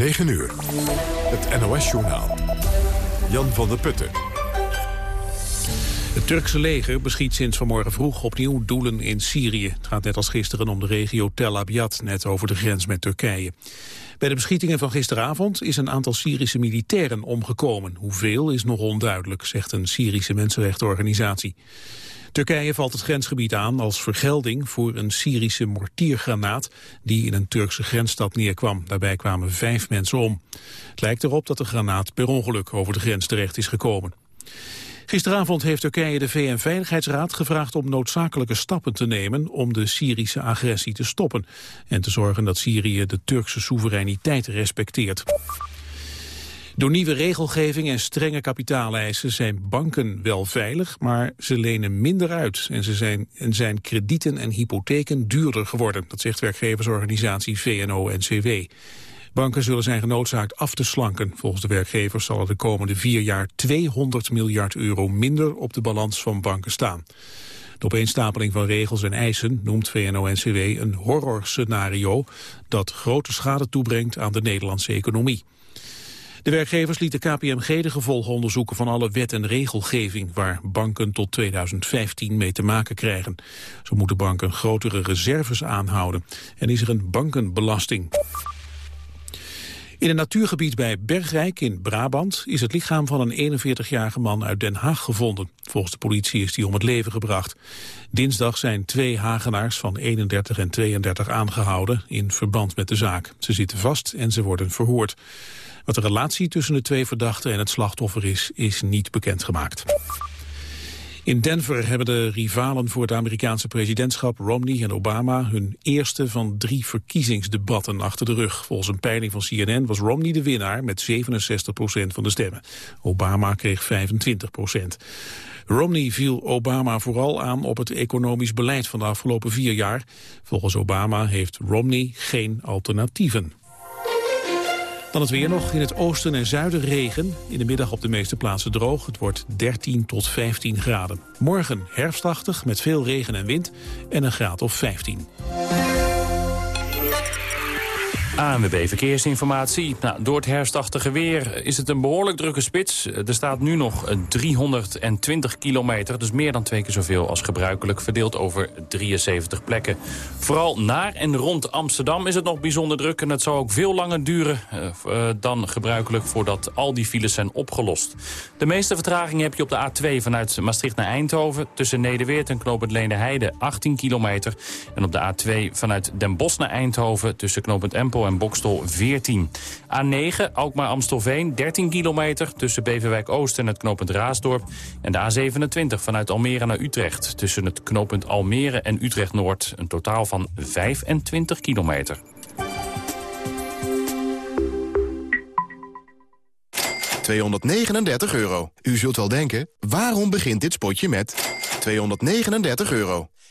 9 uur. Het NOS-journaal. Jan van der Putten. Het Turkse leger beschiet sinds vanmorgen vroeg opnieuw doelen in Syrië. Het gaat net als gisteren om de regio Tel Abyad, net over de grens met Turkije. Bij de beschietingen van gisteravond is een aantal Syrische militairen omgekomen. Hoeveel is nog onduidelijk, zegt een Syrische mensenrechtenorganisatie. Turkije valt het grensgebied aan als vergelding voor een Syrische mortiergranaat die in een Turkse grensstad neerkwam. Daarbij kwamen vijf mensen om. Het lijkt erop dat de granaat per ongeluk over de grens terecht is gekomen. Gisteravond heeft Turkije de VN-veiligheidsraad gevraagd om noodzakelijke stappen te nemen om de Syrische agressie te stoppen en te zorgen dat Syrië de Turkse soevereiniteit respecteert. Door nieuwe regelgeving en strenge kapitaaleisen zijn banken wel veilig, maar ze lenen minder uit en, ze zijn, en zijn kredieten en hypotheken duurder geworden. Dat zegt werkgeversorganisatie VNO-NCW. Banken zullen zijn genoodzaakt af te slanken. Volgens de werkgevers zal er de komende vier jaar 200 miljard euro minder op de balans van banken staan. De opeenstapeling van regels en eisen noemt VNO-NCW een horrorscenario dat grote schade toebrengt aan de Nederlandse economie. De werkgevers lieten KPMG de gevolgen onderzoeken van alle wet- en regelgeving waar banken tot 2015 mee te maken krijgen. Zo moeten banken grotere reserves aanhouden en is er een bankenbelasting. In een natuurgebied bij Bergrijk in Brabant is het lichaam van een 41-jarige man uit Den Haag gevonden. Volgens de politie is hij om het leven gebracht. Dinsdag zijn twee Hagenaars van 31 en 32 aangehouden in verband met de zaak. Ze zitten vast en ze worden verhoord. Wat de relatie tussen de twee verdachten en het slachtoffer is, is niet bekendgemaakt. In Denver hebben de rivalen voor het Amerikaanse presidentschap Romney en Obama hun eerste van drie verkiezingsdebatten achter de rug. Volgens een peiling van CNN was Romney de winnaar met 67 procent van de stemmen. Obama kreeg 25 procent. Romney viel Obama vooral aan op het economisch beleid van de afgelopen vier jaar. Volgens Obama heeft Romney geen alternatieven. Dan het weer nog. In het oosten en zuiden regen. In de middag op de meeste plaatsen droog. Het wordt 13 tot 15 graden. Morgen herfstachtig met veel regen en wind en een graad of 15. ANWB Verkeersinformatie. Nou, door het herfstachtige weer is het een behoorlijk drukke spits. Er staat nu nog 320 kilometer, dus meer dan twee keer zoveel als gebruikelijk, verdeeld over 73 plekken. Vooral naar en rond Amsterdam is het nog bijzonder druk en het zal ook veel langer duren uh, dan gebruikelijk voordat al die files zijn opgelost. De meeste vertraging heb je op de A2 vanuit Maastricht naar Eindhoven, tussen Nederweert en Knoopend Heide 18 kilometer. En op de A2 vanuit Den Bosch naar Eindhoven tussen Knoopend Empel en Bokstel 14. A9, Alkmaar-Amstelveen, 13 kilometer tussen Beverwijk Oost en het knooppunt Raasdorp. En de A27 vanuit Almere naar Utrecht tussen het knooppunt Almere en Utrecht-Noord. Een totaal van 25 kilometer. ...239 euro. U zult wel denken, waarom begint dit spotje met 239 euro?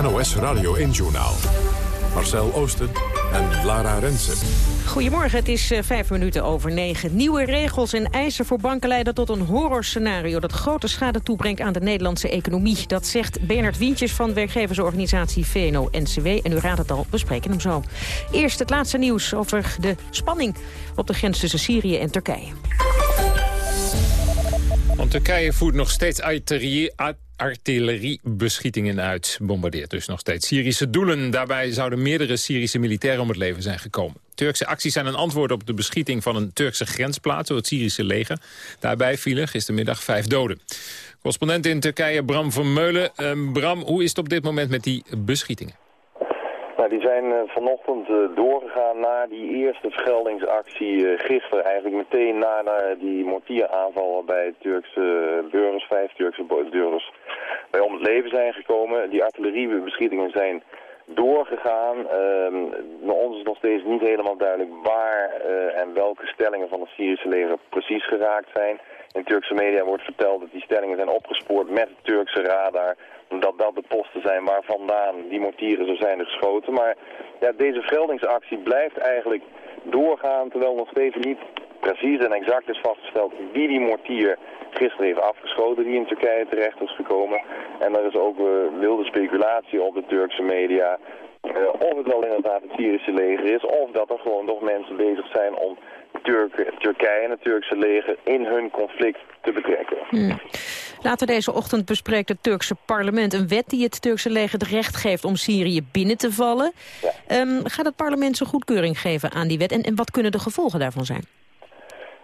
NOS Radio 1-journaal. Marcel Oosten en Lara Rensen. Goedemorgen, het is uh, vijf minuten over negen. Nieuwe regels en eisen voor banken leiden tot een horrorscenario... dat grote schade toebrengt aan de Nederlandse economie. Dat zegt Bernard Wientjes van werkgeversorganisatie VNO-NCW. En u raadt het al, we spreken hem zo. Eerst het laatste nieuws over de spanning op de grens tussen Syrië en Turkije. Want Turkije voert nog steeds artilleriebeschietingen uit. Bombardeert dus nog steeds Syrische doelen. Daarbij zouden meerdere Syrische militairen om het leven zijn gekomen. Turkse acties zijn een antwoord op de beschieting van een Turkse grensplaats door het Syrische leger. Daarbij vielen gistermiddag vijf doden. Correspondent in Turkije Bram Vermeulen. Uh, Bram, hoe is het op dit moment met die beschietingen? Die zijn uh, vanochtend uh, doorgegaan na die eerste vergeldingsactie uh, gisteren. Eigenlijk meteen na, die mortieraanval bij Turkse burgers, vijf Turkse burgers, bij om het leven zijn gekomen. Die artilleriebeschietingen zijn doorgegaan. Uh, ons is nog steeds niet helemaal duidelijk waar en welke stellingen van het Syrische leger precies geraakt zijn. In Turkse media wordt verteld dat die stellingen zijn opgespoord met Turkse radar dat dat de posten zijn waar vandaan die mortieren zo zijn geschoten. Maar ja, deze vergeldingsactie blijft eigenlijk doorgaan, terwijl nog steeds niet precies en exact is vastgesteld wie die mortier gisteren heeft afgeschoten die in Turkije terecht is gekomen. En er is ook uh, wilde speculatie op de Turkse media uh, of het wel inderdaad het Syrische leger is of dat er gewoon nog mensen bezig zijn om Turk, Turkije en het Turkse leger in hun conflict te betrekken. Hmm. Later deze ochtend bespreekt het Turkse parlement een wet die het Turkse leger het recht geeft om Syrië binnen te vallen. Um, gaat het parlement zijn goedkeuring geven aan die wet en, en wat kunnen de gevolgen daarvan zijn?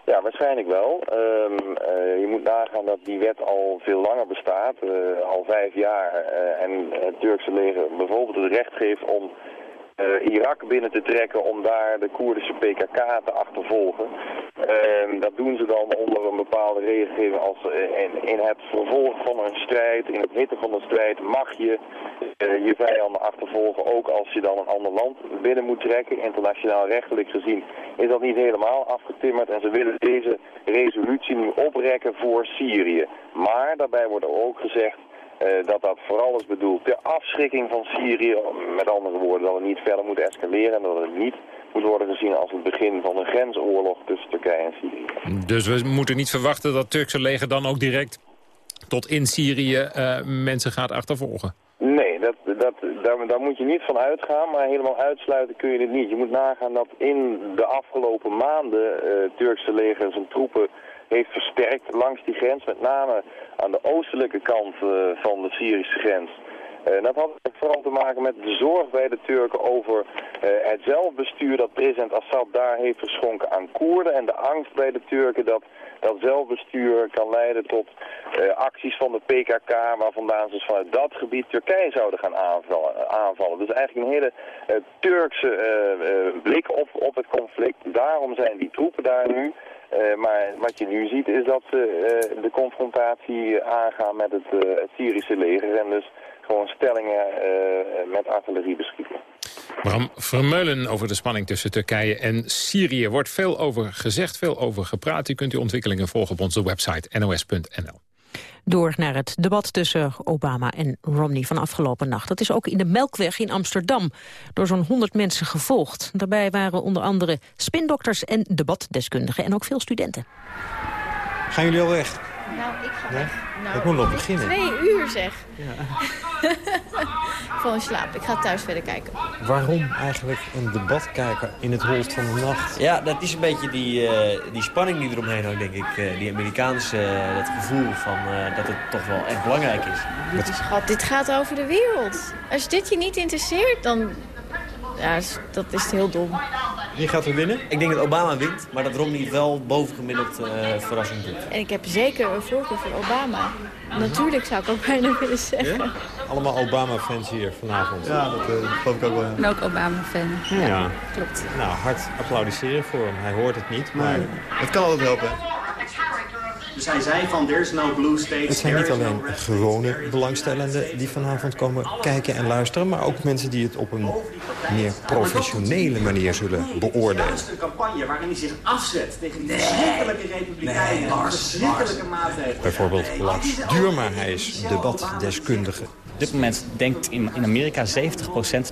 Ja, waarschijnlijk wel. Um, uh, je moet nagaan dat die wet al veel langer bestaat, uh, al vijf jaar. Uh, en het Turkse leger bijvoorbeeld het recht geeft om Irak binnen te trekken om daar de Koerdische PKK te achtervolgen. Uh, dat doen ze dan onder een bepaalde regelgeving als uh, in, in, het vervolg van een strijd, in het hitte van een strijd, mag je uh, je vijanden achtervolgen, ook als je dan een ander land binnen moet trekken. Internationaal rechtelijk gezien is dat niet helemaal afgetimmerd en ze willen deze resolutie nu oprekken voor Syrië. Maar daarbij wordt er ook gezegd dat dat vooral is bedoeld ter afschrikking van Syrië. Met andere woorden, dat het niet verder moet escaleren en dat het niet moet worden gezien als het begin van een grensoorlog tussen Turkije en Syrië. Dus we moeten niet verwachten dat het Turkse leger dan ook direct tot in Syrië uh, mensen gaat achtervolgen? Nee, dat, dat, daar, daar, moet je niet van uitgaan, maar helemaal uitsluiten kun je dit niet. Je moet nagaan dat in de afgelopen maanden uh, het Turkse leger zijn troepen heeft versterkt langs die grens, met name aan de oostelijke kant uh, van de Syrische grens. Uh, dat had vooral te maken met de zorg bij de Turken over uh, het zelfbestuur dat president Assad daar heeft geschonken aan Koerden. En de angst bij de Turken dat dat zelfbestuur kan leiden tot acties van de PKK, waar vandaan ze vanuit dat gebied Turkije zouden gaan aanvallen. aanvallen. Dus eigenlijk een hele Turkse blik op, op het conflict. Daarom zijn die troepen daar nu. Uh, maar wat je nu ziet is dat ze uh, de confrontatie aangaan met het, uh, het, Syrische leger. En dus gewoon stellingen met artillerie beschieten. Bram Vermeulen over de spanning tussen Turkije en Syrië. Wordt veel over gezegd, veel over gepraat. U kunt die ontwikkelingen volgen op onze website nos.nl door naar het debat tussen Obama en Romney van afgelopen nacht. Dat is ook in de Melkweg in Amsterdam door zo'n 100 mensen gevolgd. Daarbij waren onder andere spindokters en debatdeskundigen en ook veel studenten. Gaan jullie al weg? Nou, ik ga weg. Nou, ik moet nog beginnen. Twee uur zeg. Ja. In slaap. Ik ga thuis verder kijken. Waarom eigenlijk een debat kijken in het holst van de nacht? Ja, dat is een beetje die, uh, die spanning die eromheen hangt, denk ik. Uh, die Amerikaanse, uh, dat gevoel van dat het toch wel echt belangrijk is. Dit, is dit gaat over de wereld. Als dit je niet interesseert, dan ja, dat is heel dom. Wie gaat er winnen? Ik denk dat Obama wint, maar dat Romney wel bovengemiddeld uh, verrassend doet. En ik heb zeker een voorkeur voor Obama. Natuurlijk zou ik ook bijna willen zeggen. Ja? Allemaal Obama-fans hier vanavond. Ja, dat, uh, geloof ik ook wel. Ben ook Obama-fan. Ja. ja. klopt. Nou, hard applaudisseren voor hem. Hij hoort het niet, maar... Nee. Het kan altijd helpen. Dus hij zei van, there's no blue state. Het zijn niet alleen gewone belangstellenden die vanavond komen kijken en luisteren... maar ook mensen die het op een meer professionele manier zullen beoordelen. Het is een campagne waarin hij zich afzet tegen die verschrikkelijke republikeinen. Nee, verschrikkelijke maatregelen. Bijvoorbeeld Lars Duurma, hij is debatdeskundige. Op dit moment denkt in, in Amerika 70%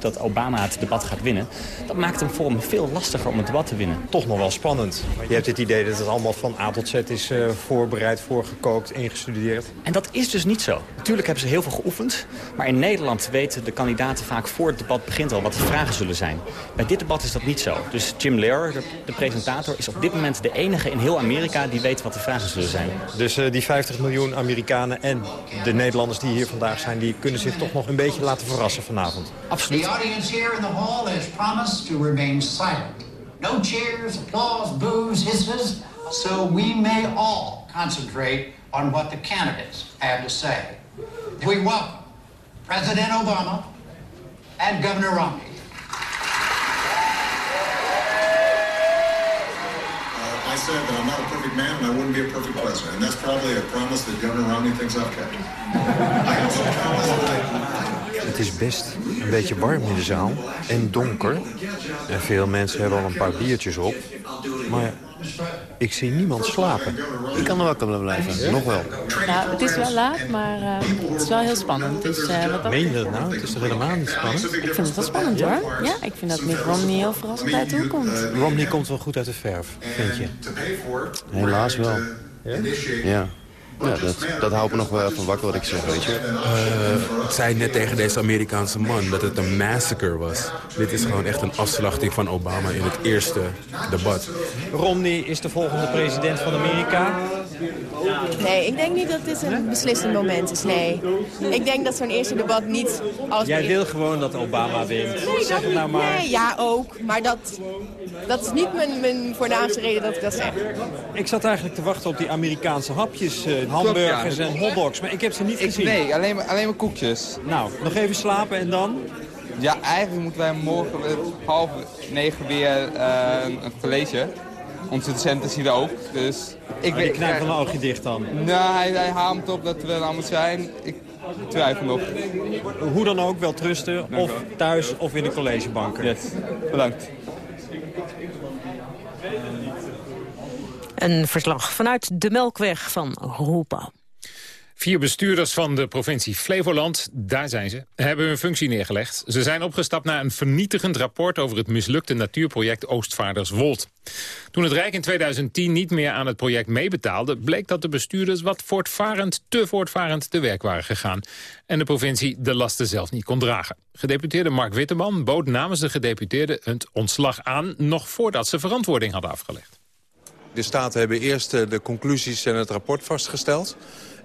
dat Obama het debat gaat winnen. Dat maakt hem voor hem veel lastiger om het debat te winnen. Toch nog wel spannend. Je hebt het idee dat het allemaal van A tot Z is uh, voorbereid, voorgekookt, ingestudeerd. En dat is dus niet zo. Natuurlijk hebben ze heel veel geoefend. Maar in Nederland weten de kandidaten vaak voor het debat begint al wat de vragen zullen zijn. Bij dit debat is dat niet zo. Dus Jim Lehrer, de, de presentator, is op dit moment de enige in heel Amerika die weet wat de vragen zullen zijn. Dus uh, die 50 miljoen Amerikanen en de Nederlanders die hier vandaag zijn... die kunnen zich toch nog een beetje laten verrassen vanavond. Absoluut. The audience here in the hall has promised to remain silent. No cheers, applause, boos, hisses. So we may all concentrate on what the candidates have to say. We welcome President Obama and Governor Romney. I said that I'm not a perfect man and I wouldn't be a perfect president. And that's probably a promise that Governor Romney thinks I've kept. I also promise that I... Het is best een beetje warm in de zaal en donker. En veel mensen hebben al een paar biertjes op. Maar ik zie niemand slapen. Ik kan er wel kunnen blijven. Nog wel. Nou, het is wel laat, maar uh, het is wel heel spannend. Dus, uh, wat dat... Meen je dat nou? Het is toch helemaal niet spannend? Ik vind het wel spannend hoor. Ja, ik vind dat Mitt Romney heel verrassend uit de hoek komt. Romney komt wel goed uit de verf, vind je? Helaas wel. Ja? Ja. Ja, dat, dat houdt me nog wel even wakker wat ik zeg, weet je. Uh, ik zei net tegen deze Amerikaanse man dat het een massacre was. Dit is gewoon echt een afslachting van Obama in het eerste debat. Romney is de volgende president van Amerika. Nee, ik denk niet dat dit een beslissend moment is, nee. Ik denk dat zo'n eerste debat niet... Als Jij wil gewoon dat Obama wint. Nee, zeg het nou maar. Nee, ja, ook. Maar dat, dat is niet mijn, mijn voornaamste reden dat ik dat zeg. Ik zat eigenlijk te wachten op die Amerikaanse hapjes... Uh, hamburgers en hotdogs, maar ik heb ze niet ik, gezien. Nee, alleen maar, alleen maar koekjes. Nou, nog even slapen en dan? Ja, eigenlijk moeten wij morgen half negen weer uh, een college. Onze docenten zien er ook, dus... Ik oh, weet, knijpt van een oogje dicht dan? Nou, hij, hij haamt op dat we er allemaal zijn. Ik twijfel nog. Hoe dan ook, wel trusten, of thuis of in de collegebanken. Yes, bedankt. Een verslag vanuit de Melkweg van Roepa. Vier bestuurders van de provincie Flevoland, daar zijn ze, hebben hun functie neergelegd. Ze zijn opgestapt na een vernietigend rapport over het mislukte natuurproject Oostvaarderswold. Toen het Rijk in 2010 niet meer aan het project meebetaalde... bleek dat de bestuurders wat voortvarend, te voortvarend te werk waren gegaan. En de provincie de lasten zelf niet kon dragen. Gedeputeerde Mark Witteman bood namens de gedeputeerden het ontslag aan... nog voordat ze verantwoording hadden afgelegd. De Staten hebben eerst de conclusies en het rapport vastgesteld.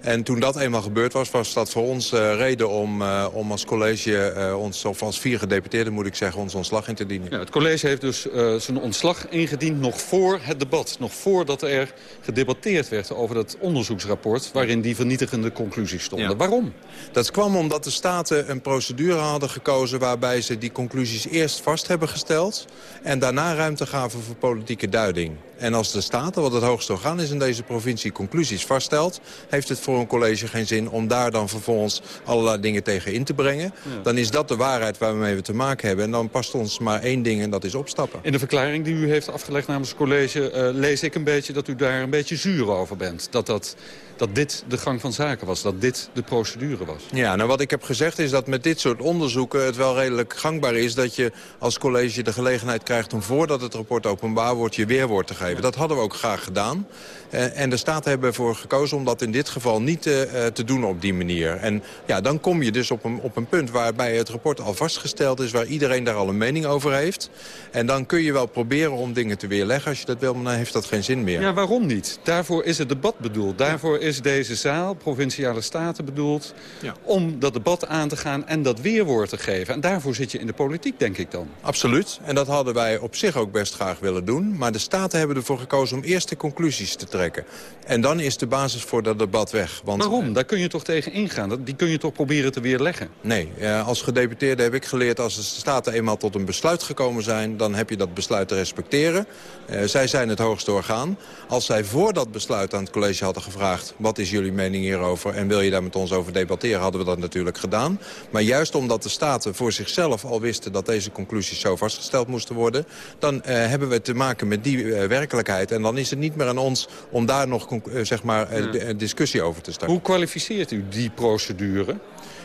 En toen dat eenmaal gebeurd was, was dat voor ons uh, reden om, uh, om als college, uh, ons, of als vier gedeputeerden moet ik zeggen, ons ontslag in te dienen. Ja, het college heeft dus zijn ontslag ingediend nog voor het debat. Nog voordat er gedebatteerd werd over dat onderzoeksrapport waarin die vernietigende conclusies stonden. Ja. Waarom? Dat kwam omdat de Staten een procedure hadden gekozen waarbij ze die conclusies eerst vast hebben gesteld en daarna ruimte gaven voor politieke duiding. En als de Staten, wat het hoogste orgaan is in deze provincie, conclusies vaststelt... heeft het voor een college geen zin om daar dan vervolgens allerlei dingen tegen in te brengen. Ja. Dan is dat de waarheid waarmee we te maken hebben. En dan past ons maar één ding en dat is opstappen. In de verklaring die u heeft afgelegd namens het college... Uh, lees ik een beetje dat u daar een beetje zuur over bent. Dat dat dat dit de gang van zaken was, dat dit de procedure was. Ja, nou wat ik heb gezegd is dat met dit soort onderzoeken het wel redelijk gangbaar is... dat je als college de gelegenheid krijgt om voordat het rapport openbaar wordt je weerwoord te geven. Dat hadden we ook graag gedaan. Uh, en de Staten hebben ervoor gekozen om dat in dit geval niet uh, te doen op die manier. En ja, dan kom je dus op een, op een punt waarbij het rapport al vastgesteld is... waar iedereen daar al een mening over heeft. En dan kun je wel proberen om dingen te weerleggen als je dat wil... maar dan heeft dat geen zin meer. Ja, waarom niet? Daarvoor is het debat bedoeld. Daarvoor is deze zaal, Provinciale Staten bedoeld... Ja. om dat debat aan te gaan en dat weerwoord te geven. En daarvoor zit je in de politiek, denk ik dan. Absoluut. En dat hadden wij op zich ook best graag willen doen. Maar de Staten hebben ervoor gekozen om eerst de conclusies te trekken. En dan is de basis voor dat debat weg. Want, Waarom? Daar kun je toch tegen ingaan? Die kun je toch proberen te weerleggen? Nee. Als gedeputeerde heb ik geleerd... als de Staten eenmaal tot een besluit gekomen zijn... dan heb je dat besluit te respecteren. Uh, zij zijn het hoogste orgaan. Als zij voor dat besluit aan het college hadden gevraagd... wat is jullie mening hierover en wil je daar met ons over debatteren... hadden we dat natuurlijk gedaan. Maar juist omdat de Staten voor zichzelf al wisten... dat deze conclusies zo vastgesteld moesten worden... dan uh, hebben we te maken met die uh, werkelijkheid. En dan is het niet meer aan ons om daar nog zeg maar, discussie over te starten. Hoe kwalificeert u die procedure?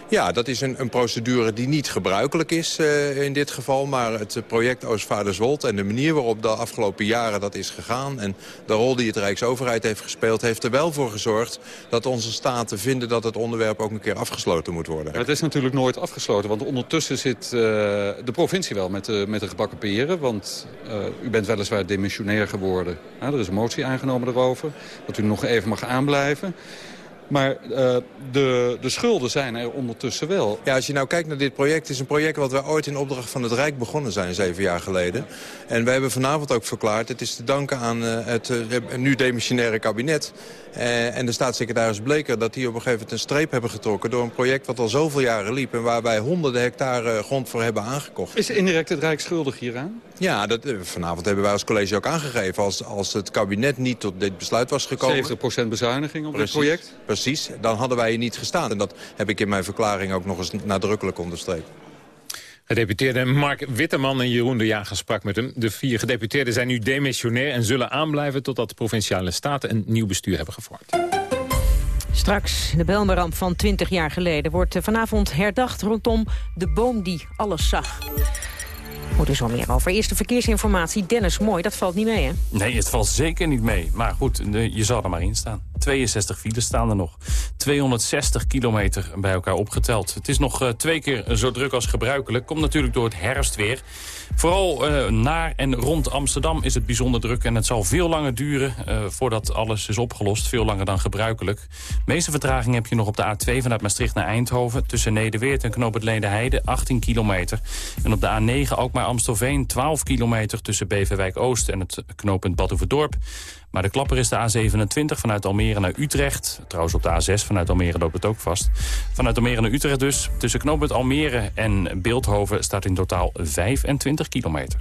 Ja, dat is een, een procedure die niet gebruikelijk is uh, in dit geval. Maar het project Oostvaarderswold en de manier waarop de afgelopen jaren dat is gegaan... en de rol die het Rijksoverheid heeft gespeeld... heeft er wel voor gezorgd dat onze staten vinden dat het onderwerp ook een keer afgesloten moet worden. het is natuurlijk nooit afgesloten, want ondertussen zit uh, de provincie wel met, met de gebakken peren. Want u bent weliswaar demissionair geworden. er is een motie aangenomen erover, dat u nog even mag aanblijven. Maar uh, de, de schulden zijn er ondertussen wel. Ja, als je nou kijkt naar dit project... het is een project wat we ooit in opdracht van het Rijk begonnen zijn, zeven jaar geleden. En wij hebben vanavond ook verklaard... het is te danken aan uh, het uh, nu demissionaire kabinet... en de staatssecretaris Bleker dat die op een gegeven moment een streep hebben getrokken... door een project wat al zoveel jaren liep... en waar wij honderden hectare grond voor hebben aangekocht. Is indirect het Rijk schuldig hieraan? Ja, dat, vanavond hebben wij als college ook aangegeven. Als, als het kabinet niet tot dit besluit was gekomen... 70% bezuiniging op dit project? Precies, dan hadden wij hier niet gestaan. En dat heb ik in mijn verklaring ook nog eens nadrukkelijk onderstreept. Gedeputeerde Mark Witteman en Jeroen de Jager sprak met hem. De vier gedeputeerden zijn nu demissionair en zullen aanblijven... totdat de Provinciale Staten een nieuw bestuur hebben gevormd. Straks, de Belmeramp van 20 jaar geleden... wordt vanavond herdacht rondom de boom die alles zag. Moet er zo meer over. Eerste verkeersinformatie, Dennis Mooi, dat valt niet mee, hè? Nee, het valt zeker niet mee. Maar goed, je zal er maar in staan. 62 files staan er nog. 260 kilometer bij elkaar opgeteld. Het is nog uh, twee keer zo druk als gebruikelijk. Komt natuurlijk door het herfstweer. Vooral uh, naar en rond Amsterdam is het bijzonder druk. En het zal veel langer duren uh, voordat alles is opgelost. Veel langer dan gebruikelijk. De meeste vertraging heb je nog op de A2 vanuit Maastricht naar Eindhoven. Tussen Nederweert en Knoop het Heide 18 kilometer. En op de A9 ook maar Amstelveen 12 kilometer tussen Beverwijk Oost en het knooppunt Badhoevedorp. Maar de klapper is de A27 vanuit Almere naar Utrecht. Trouwens op de A6 vanuit Almere loopt het ook vast. Vanuit Almere naar Utrecht dus. Tussen knooppunt Almere en Beeldhoven staat in totaal 25 kilometer.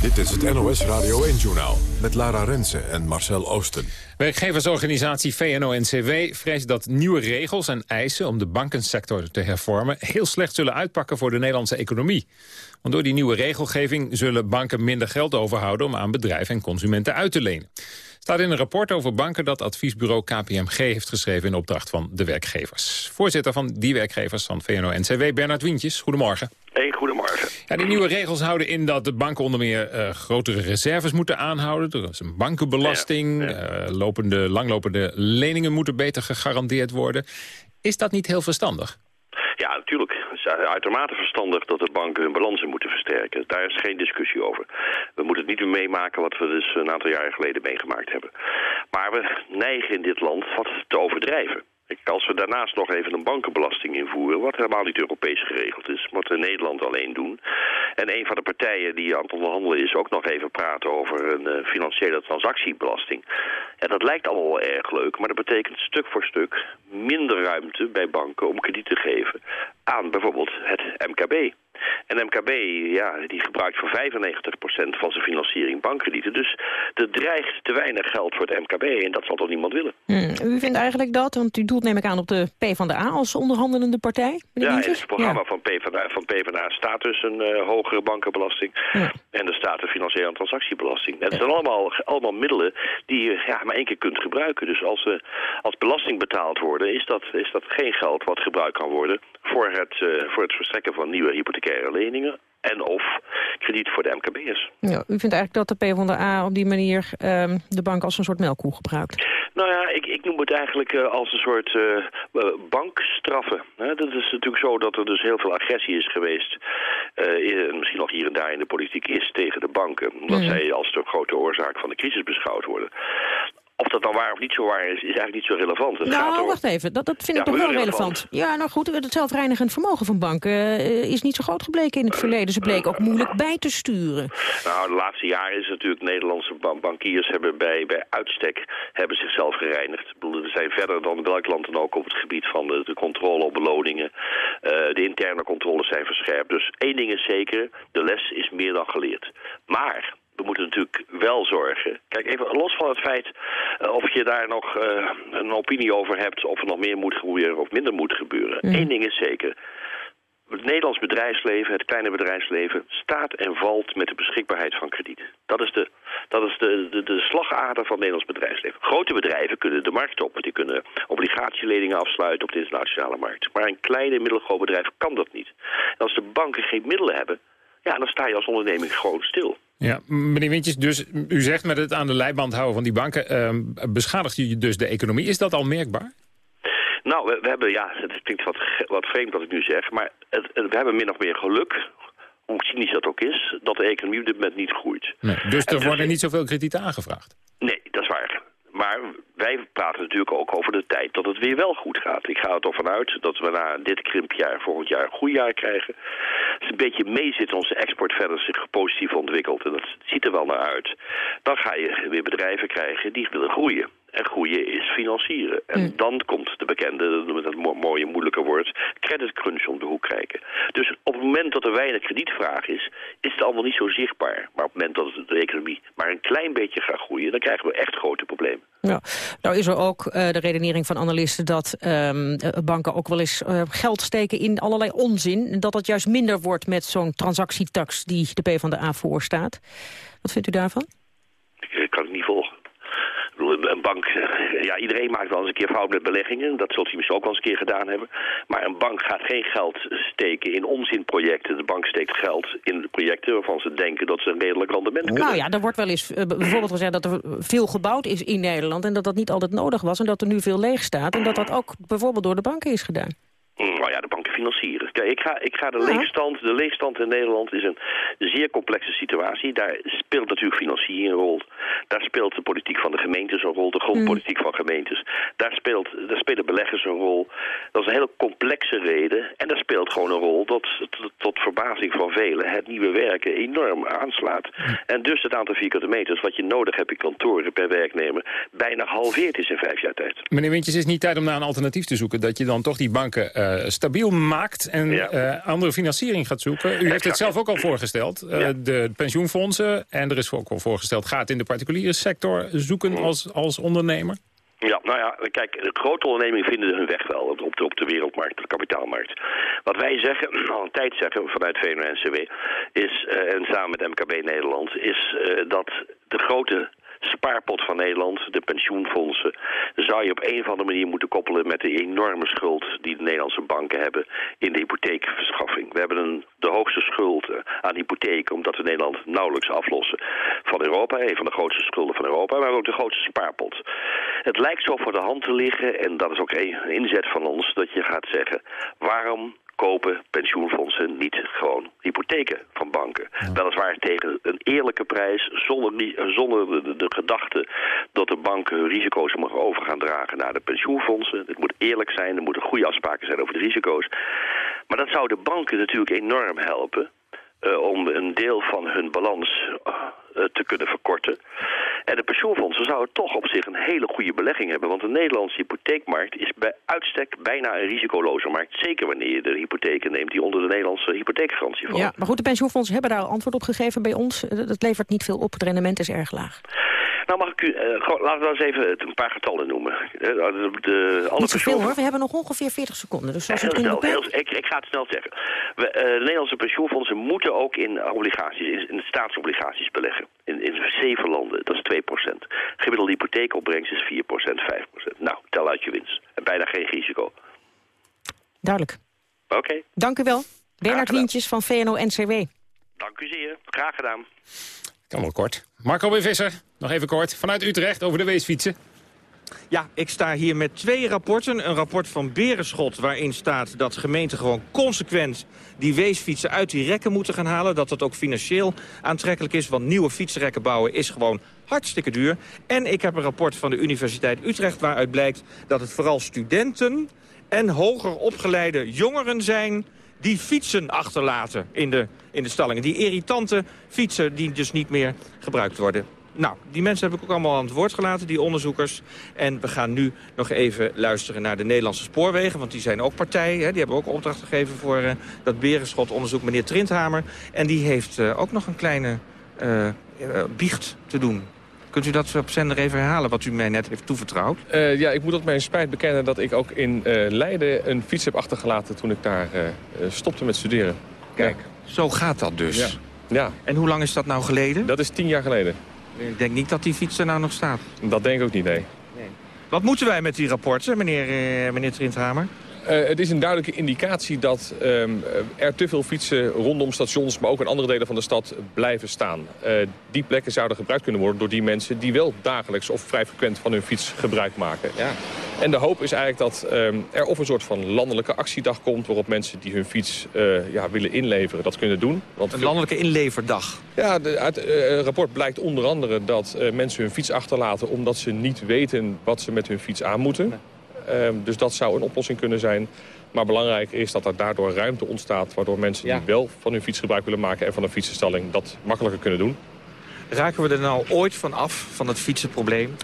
Dit is het NOS Radio 1-journaal met Lara Rensen en Marcel Oosten. Werkgeversorganisatie VNO-NCW vreest dat nieuwe regels en eisen... om de bankensector te hervormen heel slecht zullen uitpakken voor de Nederlandse economie. Want door die nieuwe regelgeving zullen banken minder geld overhouden... om aan bedrijven en consumenten uit te lenen staat in een rapport over banken dat adviesbureau KPMG heeft geschreven in opdracht van de werkgevers. Voorzitter van die werkgevers van VNO-NCW, Bernard Wientjes. Goedemorgen. Hey, goedemorgen. Ja, die nieuwe regels houden in dat de banken onder meer uh, grotere reserves moeten aanhouden. Er is een bankenbelasting, ja, ja. Uh, lopende, langlopende leningen moeten beter gegarandeerd worden. Is dat niet heel verstandig? Ja, natuurlijk. Is uitermate verstandig dat de banken hun balansen moeten versterken. Daar is geen discussie over. We moeten het niet meer meemaken wat we dus een aantal jaren geleden meegemaakt hebben. Maar we neigen in dit land wat te overdrijven. Als we daarnaast nog even een bankenbelasting invoeren... wat helemaal niet Europees geregeld is, wat we in Nederland alleen doen... en een van de partijen die aan het onderhandelen is... ook nog even praten over een uh, financiële transactiebelasting... Ja, dat lijkt allemaal wel erg leuk, maar dat betekent stuk voor stuk... minder ruimte bij banken om krediet te geven aan bijvoorbeeld het MKB... En MKB, ja, die gebruikt voor 95% van zijn financiering bankkredieten. Dus er dreigt te weinig geld voor het MKB en dat zal toch niemand willen. Hmm, u vindt eigenlijk dat, want u doelt neem ik aan op de PvdA als onderhandelende partij? Ja, in het programma ja. van, PvdA, van PvdA staat dus een uh, hogere bankenbelasting. Ja. En er staat een financiële transactiebelasting. Het zijn allemaal, allemaal middelen die je ja, maar één keer kunt gebruiken. Dus als, uh, als belasting betaald worden, is dat, is dat geen geld wat gebruikt kan worden voor het, uh, voor het verstrekken van nieuwe leningen en of krediet voor de MKB'ers. Ja, u vindt eigenlijk dat de PvdA op die manier um, de bank als een soort melkkoe gebruikt? Nou ja, ik, ik noem het eigenlijk uh, als een soort uh, bankstraffen. He, dat is natuurlijk zo dat er dus heel veel agressie is geweest, uh, misschien nog hier en daar in de politiek is, tegen de banken. Omdat mm. zij als de grote oorzaak van de crisis beschouwd worden. Of dat dan waar of niet zo waar is, is eigenlijk niet zo relevant. Het nou, gaat wacht even. Dat, dat vind ja, ik toch wel relevant. relevant. Ja, nou goed, het zelfreinigend vermogen van banken uh, is niet zo groot gebleken in het verleden. Ze bleken ook moeilijk bij te sturen. Nou, de laatste jaren is natuurlijk Nederlandse ban bankiers hebben bij, bij uitstek hebben zichzelf gereinigd. Ik bedoel, er zijn verder dan welk land dan ook op het gebied van de, de controle op beloningen. De interne controles zijn verscherpt. Dus één ding is zeker, de les is meer dan geleerd. Maar we moeten natuurlijk wel zorgen. Kijk, even los van het feit uh, of je daar nog uh, een opinie over hebt... of er nog meer moet gebeuren of minder moet gebeuren. Mm. Eén ding is zeker. het Nederlands bedrijfsleven, het kleine bedrijfsleven, staat en valt met de beschikbaarheid van krediet. Dat is de, dat is de, de, de slagader van het Nederlands bedrijfsleven. Grote bedrijven kunnen de markt op, die kunnen obligatieleningen afsluiten op de internationale markt. Maar een klein en middelgroot bedrijf kan dat niet. En als de banken geen middelen hebben, ja, dan sta je als onderneming gewoon stil. Ja, meneer Wintjes, dus u zegt met het aan de leiband houden van die banken... Uh, beschadigt u dus de economie. Is dat al merkbaar? Nou, we, we, hebben, ja, het klinkt wat, wat vreemd wat ik nu zeg, maar het, we hebben min of meer geluk, hoe cynisch dat ook is, dat de economie op dit moment niet groeit. Nee, dus er worden niet zoveel kredieten aangevraagd? Nee, dat is waar. Maar wij praten natuurlijk ook over de tijd dat het weer wel goed gaat. Ik ga er toch vanuit dat we na dit krimpjaar volgend jaar een goed jaar krijgen. Als het een beetje mee zit, onze export verder zich positief ontwikkelt. En dat ziet er wel naar uit. Dan ga je weer bedrijven krijgen die willen groeien. En groeien is financieren. En Mm. dan komt de bekende, met dat mo- mooie moeilijke woord, creditcrunch om de hoek kijken. Dus op het moment dat er weinig kredietvraag is, is het allemaal niet zo zichtbaar. Maar op het moment dat de economie maar een klein beetje gaat groeien, dan krijgen we echt grote problemen. Ja, nou is er ook eh, de redenering van analisten dat ehm, eh, banken ook wel eens eh, geld steken in allerlei onzin. En dat dat juist minder wordt met zo'n transactietax die de PvdA voorstaat. Wat vindt u daarvan? Ik kan het niet volgen. Ik bedoel, Een bank, eh, ja, iedereen maakt wel eens een keer fout met beleggingen. Dat zult u misschien ook wel eens een keer gedaan hebben. Maar een bank gaat geen geld steken in onzinprojecten. De bank steekt geld in projecten waarvan ze denken dat ze een redelijk rendement kunnen. Nou ja, er wordt wel eens eh, bijvoorbeeld gezegd dat er veel gebouwd is in Nederland... en dat dat niet altijd nodig was en dat er nu veel leeg staat... en dat dat ook bijvoorbeeld door de banken is gedaan. Nou ja, de banken financieren. Kijk, ik ga, ik ga de leegstand. De leegstand in Nederland is een zeer complexe situatie. Daar speelt natuurlijk financiering een rol. Daar speelt de politiek van de gemeentes een rol. De grondpolitiek van gemeentes. Daar, speelt, daar spelen beleggers een rol. Dat is een hele complexe reden. En daar speelt gewoon een rol dat tot, tot verbazing van velen het nieuwe werken enorm aanslaat. En dus het aantal vierkante meters wat je nodig hebt in kantoren per werknemer bijna halveert is in vijf jaar tijd. Meneer Wintjes, is het niet tijd om naar een alternatief te zoeken... dat je dan toch die banken eh, stabiel maakt en eh, andere financiering gaat zoeken? U heeft het zelf ook al voorgesteld. eh, De pensioenfondsen, en er is ook al voorgesteld... gaat in de particuliere sector zoeken als, als ondernemer? Ja, nou ja, kijk, de grote ondernemingen vinden hun weg wel op de, op de wereldmarkt, de kapitaalmarkt. Wat wij zeggen, al een tijd zeggen vanuit VNO-NCW, is, eh, en samen met MKB Nederland, is eh, dat de grote spaarpot van Nederland, de pensioenfondsen, zou je op een of andere manier moeten koppelen met de enorme schuld die de Nederlandse banken hebben in de hypotheekverschaffing. We hebben een, de hoogste schuld eh, aan hypotheken, omdat we Nederland nauwelijks aflossen van Europa, een van de grootste schulden van Europa, maar we hebben ook de grootste spaarpot. Het lijkt zo voor de hand te liggen, en dat is ook een inzet van ons, dat je gaat zeggen, waarom kopen pensioenfondsen niet gewoon hypotheken van banken. Weliswaar tegen een eerlijke prijs, zonder, zonder de, de, de gedachte dat de banken hun risico's mogen over gaan dragen naar de pensioenfondsen. Het moet eerlijk zijn, er moeten goede afspraken zijn over de risico's. Maar dat zou de banken natuurlijk enorm helpen. Eh, om een deel van hun balans eh, te kunnen verkorten. En de pensioenfondsen zouden toch op zich een hele goede belegging hebben. Want de Nederlandse hypotheekmarkt is bij uitstek bijna een risicoloze markt. Zeker wanneer je de hypotheken neemt die onder de Nederlandse hypotheekgarantie vallen. Ja, maar goed, de pensioenfondsen hebben daar antwoord op gegeven bij ons. Dat levert niet veel op, het rendement is erg laag. Nou mag ik u, eh, laten we eens even een paar getallen noemen. Eh, De, de, alle Niet zoveel pensioen- hoor, we hebben nog ongeveer 40 seconden. Dus zoals u Heel snel, heel, ik, ik ga het snel zeggen. We, eh, de Nederlandse pensioenfondsen moeten ook in obligaties, in, in staatsobligaties beleggen. In, in zeven landen, dat is 2% Gemiddelde hypotheekopbrengst is 4% 5% Nou, tel uit je winst. En bijna geen risico. Duidelijk. Oké, Dank u wel. Bernard Wientjes van VNO-NCW. dank u zeer. Graag gedaan. Kan wel kort. Marco B. Visser, nog even kort. Vanuit Utrecht over de weesfietsen. Ja, ik sta hier met twee rapporten. Een rapport van Berenschot waarin staat dat gemeenten gewoon consequent die weesfietsen uit die rekken moeten gaan halen. Dat dat ook financieel aantrekkelijk is, want nieuwe fietsrekken bouwen is gewoon hartstikke duur. En ik heb een rapport van de Universiteit Utrecht waaruit blijkt dat het vooral studenten en hoger opgeleide jongeren zijn die fietsen achterlaten in de, in de stallingen. Die irritante fietsen die dus niet meer gebruikt worden. Nou, die mensen heb ik ook allemaal aan het woord gelaten, die onderzoekers. En we gaan nu nog even luisteren naar de Nederlandse spoorwegen. Want die zijn ook partij. Hè, die hebben ook opdracht gegeven voor eh, dat Berenschot-onderzoek. Meneer Trindhamer. En die heeft eh, ook nog een kleine eh, biecht te doen. Kunt u dat op zender even herhalen, wat u mij net heeft toevertrouwd? Uh, ja, ik moet op mijn spijt bekennen dat ik ook in uh, Leiden een fiets heb achtergelaten... toen ik daar uh, stopte met studeren. Kijk, ja. zo gaat dat dus. Ja. ja. En hoe lang is dat nou geleden? Dat is tien jaar geleden. Ik denk niet dat die fiets er nou nog staat. Dat denk ik ook niet, nee. nee. Wat moeten wij met die rapporten, meneer, meneer Trindhamer? Uh, het is een duidelijke indicatie dat um, er te veel fietsen rondom stations... maar ook in andere delen van de stad blijven staan. Uh, die plekken zouden gebruikt kunnen worden door die mensen... die wel dagelijks of vrij frequent van hun fiets gebruik maken. Ja. En de hoop is eigenlijk dat um, er of een soort van landelijke actiedag komt... waarop mensen die hun fiets uh, ja, willen inleveren dat kunnen doen. Want een landelijke inleverdag? Ja, de, uit het rapport blijkt onder andere dat mensen hun fiets achterlaten... omdat ze niet weten wat ze met hun fiets aan moeten... Nee. Um, dus dat zou een oplossing kunnen zijn. Maar belangrijk is dat er daardoor ruimte ontstaat... waardoor mensen ja. die wel van hun fiets gebruik willen maken... en van een fietsenstalling dat makkelijker kunnen doen. Raken we er nou ooit van af, van het fietsenprobleem?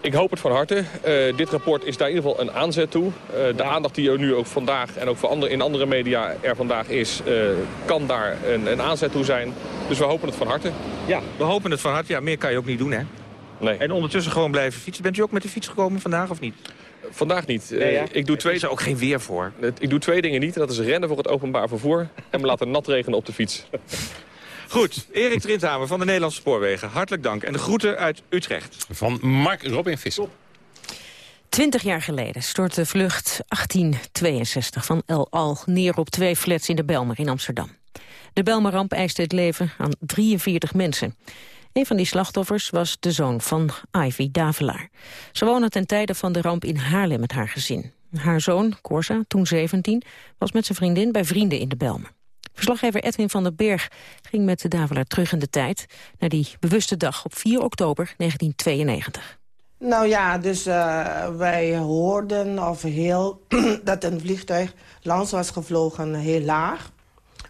Ik hoop het van harte. Uh, dit rapport is daar in ieder geval een aanzet toe. Uh, de aandacht die er nu ook vandaag en ook voor andere, in andere media er vandaag is... Uh, kan daar een, een aanzet toe zijn. Dus we hopen het van harte. Ja, we hopen het van harte. Ja, meer kan je ook niet doen, hè? Nee. En ondertussen gewoon blijven fietsen. Bent u ook met de fiets gekomen vandaag of niet? Vandaag niet. Nee, ja? ik doe twee... Er is er ook geen weer voor. Ik doe twee dingen niet. Dat is rennen voor het openbaar vervoer en me laten nat regenen op de fiets. Goed, Erik Trindhamer van de Nederlandse Spoorwegen. Hartelijk dank. En de groeten uit Utrecht. Van Mark Robin Visser. Twintig jaar geleden stortte vlucht 1862 van El Al neer op twee flats in de Belmer in Amsterdam. De Belmerramp eiste het leven aan 43 mensen. Een van die slachtoffers was de zoon van Ivy Davelaar. Ze woonde ten tijde van de ramp in Haarlem met haar gezin. Haar zoon, Corsa, toen 17, was met zijn vriendin bij vrienden in de Belmen. Verslaggever Edwin van den Berg ging met de Davelaar terug in de tijd... naar die bewuste dag op 4 oktober 1992. Nou ja, dus uh, wij hoorden of heel dat een vliegtuig langs was gevlogen heel laag.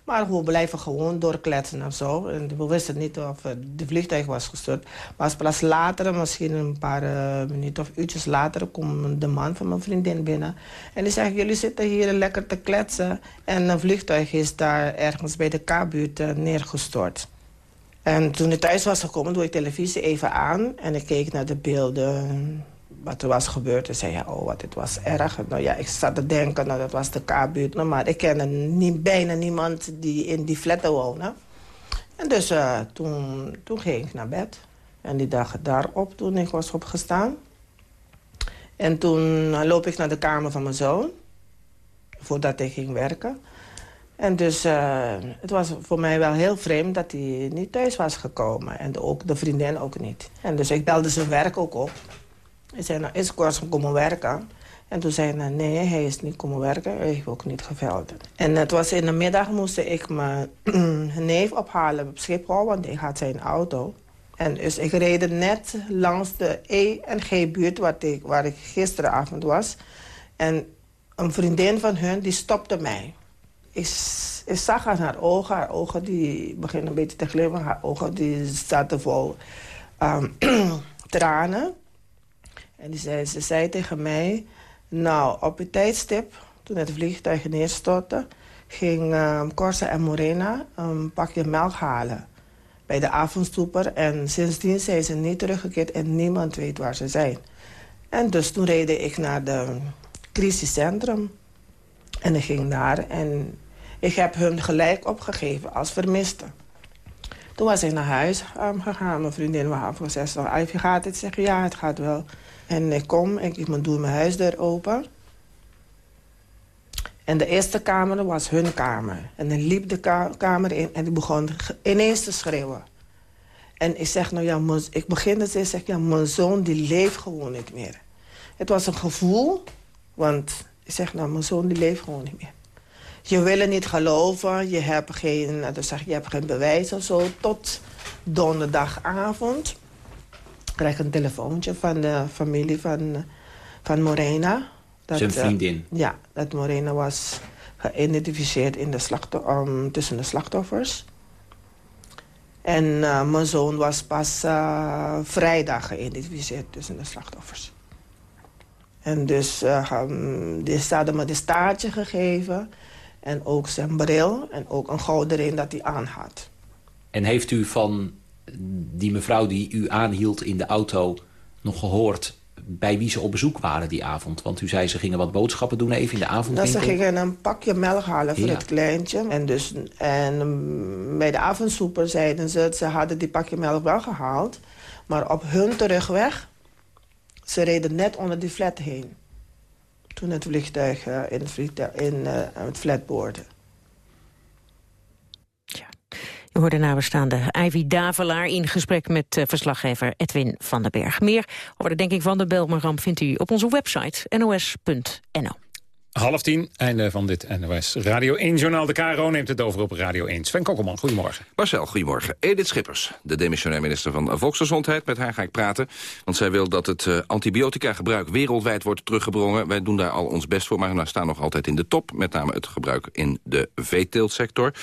Maar we blijven gewoon doorkletsen en zo. En we wisten niet of de vliegtuig was gestort. Maar pas later, misschien een paar uh, minuten of uurtjes later... komt de man van mijn vriendin binnen. En die zegt, jullie zitten hier lekker te kletsen. En een vliegtuig is daar ergens bij de K-buurt uh, neergestort. En toen ik thuis was gekomen, doe ik televisie even aan. En ik keek naar de beelden wat er was gebeurd. En zei ja, oh, wat, dit was erg. Nou ja, ik zat te denken, nou, dat was de K-buurt. Nou, maar ik kende niet, bijna niemand die in die flatten woonde. En dus uh, toen, toen ging ik naar bed. En die dag daarop, toen ik was opgestaan... En toen loop ik naar de kamer van mijn zoon. Voordat ik ging werken. En dus uh, het was voor mij wel heel vreemd dat hij niet thuis was gekomen. En de, ook de vriendin ook niet. En dus ik belde zijn werk ook op. Ik zei, nou, is Kors komen werken? En toen zei hij, nee, hij is niet komen werken. Hij heeft ook niet geveld. En het was in de middag moest ik mijn neef ophalen op Schiphol, want ik had zijn auto. En dus ik reed net langs de E en G-buurt waar ik, waar ik gisteravond was. En een vriendin van hun, die stopte mij. Ik, ik zag aan haar ogen, haar ogen die beginnen een beetje te glimmen. Haar ogen die zaten vol um, tranen. En ze zei tegen mij... Nou, op het tijdstip, toen het vliegtuig neerstortte... ging um, Corsa en Morena een pakje melk halen bij de avondstoeper. En sindsdien zijn ze niet teruggekeerd en niemand weet waar ze zijn. En dus toen reed ik naar de crisiscentrum. En ik ging daar en ik heb hun gelijk opgegeven als vermiste. Toen was ik naar huis um, gegaan. Mijn vriendin was afgezegd. Je gaat het? zeggen, ja, het gaat wel. En ik kom, en ik doe mijn huisdeur open. En de eerste kamer was hun kamer. En dan liep de ka kamer in en ik begon ineens te schreeuwen. En ik zeg, nou ja, ik begin te zeggen, ja, mijn zoon die leeft gewoon niet meer. Het was een gevoel, want ik zeg, nou, mijn zoon die leeft gewoon niet meer. Je wil niet geloven, je hebt geen, nou, zeg, je hebt geen bewijs of zo. Tot donderdagavond krijg een telefoontje van de familie van, van Morena. Dat, Zijn vriendin? Uh, ja, dat Morena was geïdentificeerd in de um, tussen de slachtoffers. En uh, mijn zoon was pas uh, vrijdag geïdentificeerd tussen de slachtoffers. En dus um, die hadden me de staartje gegeven. En ook zijn bril. En ook een gouden ring dat hij aan had. En heeft u van die mevrouw die u aanhield in de auto nog gehoord bij wie ze op bezoek waren die avond? Want u zei ze gingen wat boodschappen doen even in de avond. Nou, ze gingen een pakje melk halen voor het kleintje. En, dus, en mm, bij de avondsoeper zeiden ze... ze hadden die pakje melk wel gehaald. Maar op hun terugweg... ze reden net onder die flat heen. Toen het vliegtuig uh, in, het, vliegtuig, in uh, het flat boorde. We hoorde nabestaande Ivy Davelaar in gesprek met uh, verslaggever Edwin van den Berg. Meer over de denking van de Belmerramp vindt u op onze website nos.nl. Half tien, einde van dit NOS Radio 1-journaal. De KRO neemt het over op Radio 1. Sven Kokkelman, goedemorgen. Marcel, goedemorgen. Edith Schippers, de demissionair minister van Volksgezondheid. Met haar ga ik praten, want zij wil dat het uh, antibiotica-gebruik wereldwijd wordt teruggedrongen. Wij doen daar al ons best voor, maar we staan nog altijd in de top. Met name het gebruik in de veeteeltsector.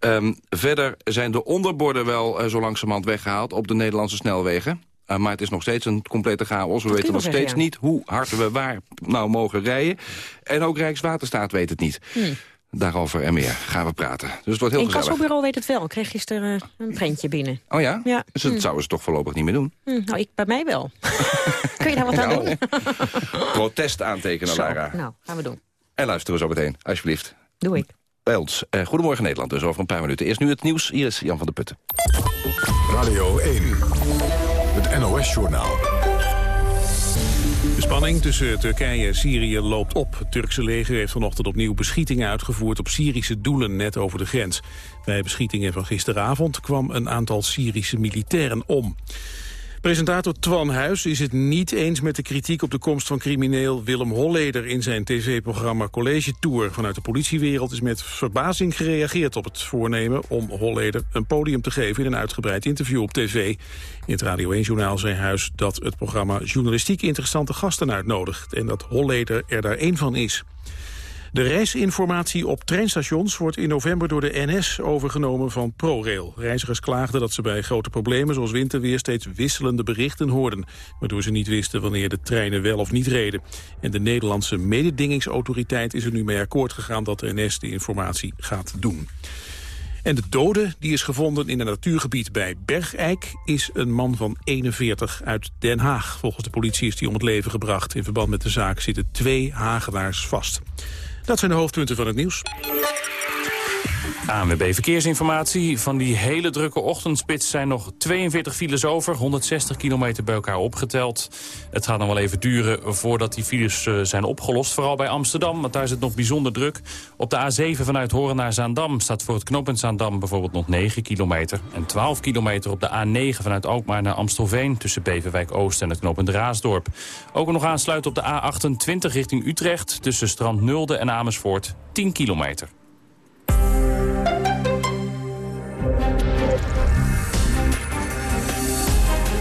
Um, verder zijn de onderborden wel uh, zo langzamerhand weggehaald op de Nederlandse snelwegen. Uh, maar het is nog steeds een complete chaos. We weten nog steeds ja. niet hoe hard we waar nou mogen rijden. En ook Rijkswaterstaat weet het niet. Hmm. Daarover en meer gaan we praten. Dus het wordt heel In Kasselbureau weet het wel. Ik kreeg gisteren uh, een prentje binnen. Oh ja? ja. Dus dat hmm. zouden ze toch voorlopig niet meer doen? Hmm. Nou, ik, bij mij wel. Kun je daar wat aan nou, doen? Protest aantekenen, Zo, Lara. Nou, gaan we doen. En luisteren we zo meteen, alsjeblieft. Doe ik. Bij ons. Uh, Goedemorgen Nederland, dus over een paar minuten. Eerst nu het nieuws. Hier is Jan van der Putten. Radio 1. Het NOS-journaal. De spanning tussen Turkije en Syrië loopt op. Het Turkse leger heeft vanochtend opnieuw beschietingen uitgevoerd op Syrische doelen net over de grens. Bij beschietingen van gisteravond kwam een aantal Syrische militairen om. Presentator Twan Huis is het niet eens met de kritiek op de komst van crimineel Willem Holleder in zijn tv-programma College Tour. Vanuit de politiewereld is met verbazing gereageerd op het voornemen om Holleder een podium te geven in een uitgebreid interview op tv. In het Radio 1-journaal zei Huis dat het programma journalistiek interessante gasten uitnodigt en dat Holleder er daar één van is. De reisinformatie op treinstations wordt in november door de NS overgenomen van ProRail. Reizigers klaagden dat ze bij grote problemen zoals winterweer steeds wisselende berichten hoorden, waardoor ze niet wisten wanneer de treinen wel of niet reden. En de Nederlandse mededingingsautoriteit is er nu mee akkoord gegaan dat de NS de informatie gaat doen. En de dode die is gevonden in een natuurgebied bij Bergijk is een man van 41 uit Den Haag. Volgens de politie is hij om het leven gebracht. In verband met de zaak zitten twee Hagenaars vast. Dat zijn de hoofdpunten van het nieuws. ANWB Verkeersinformatie. Van die hele drukke ochtendspits zijn nog 42 files over. 160 kilometer bij elkaar opgeteld. Het gaat nog wel even duren voordat die files uh, zijn opgelost. Vooral bij Amsterdam, want daar is het nog bijzonder druk. Op de A7 vanuit Horen naar Zaandam staat voor het knooppunt Zaandam bijvoorbeeld nog 9 kilometer. En 12 kilometer op de A9 vanuit Alkmaar naar Amstelveen... tussen Beverwijk Oost en het knooppunt Raasdorp. Ook nog aansluiten op de A28 richting Utrecht... tussen Strand Nulde en Amersfoort 10 kilometer.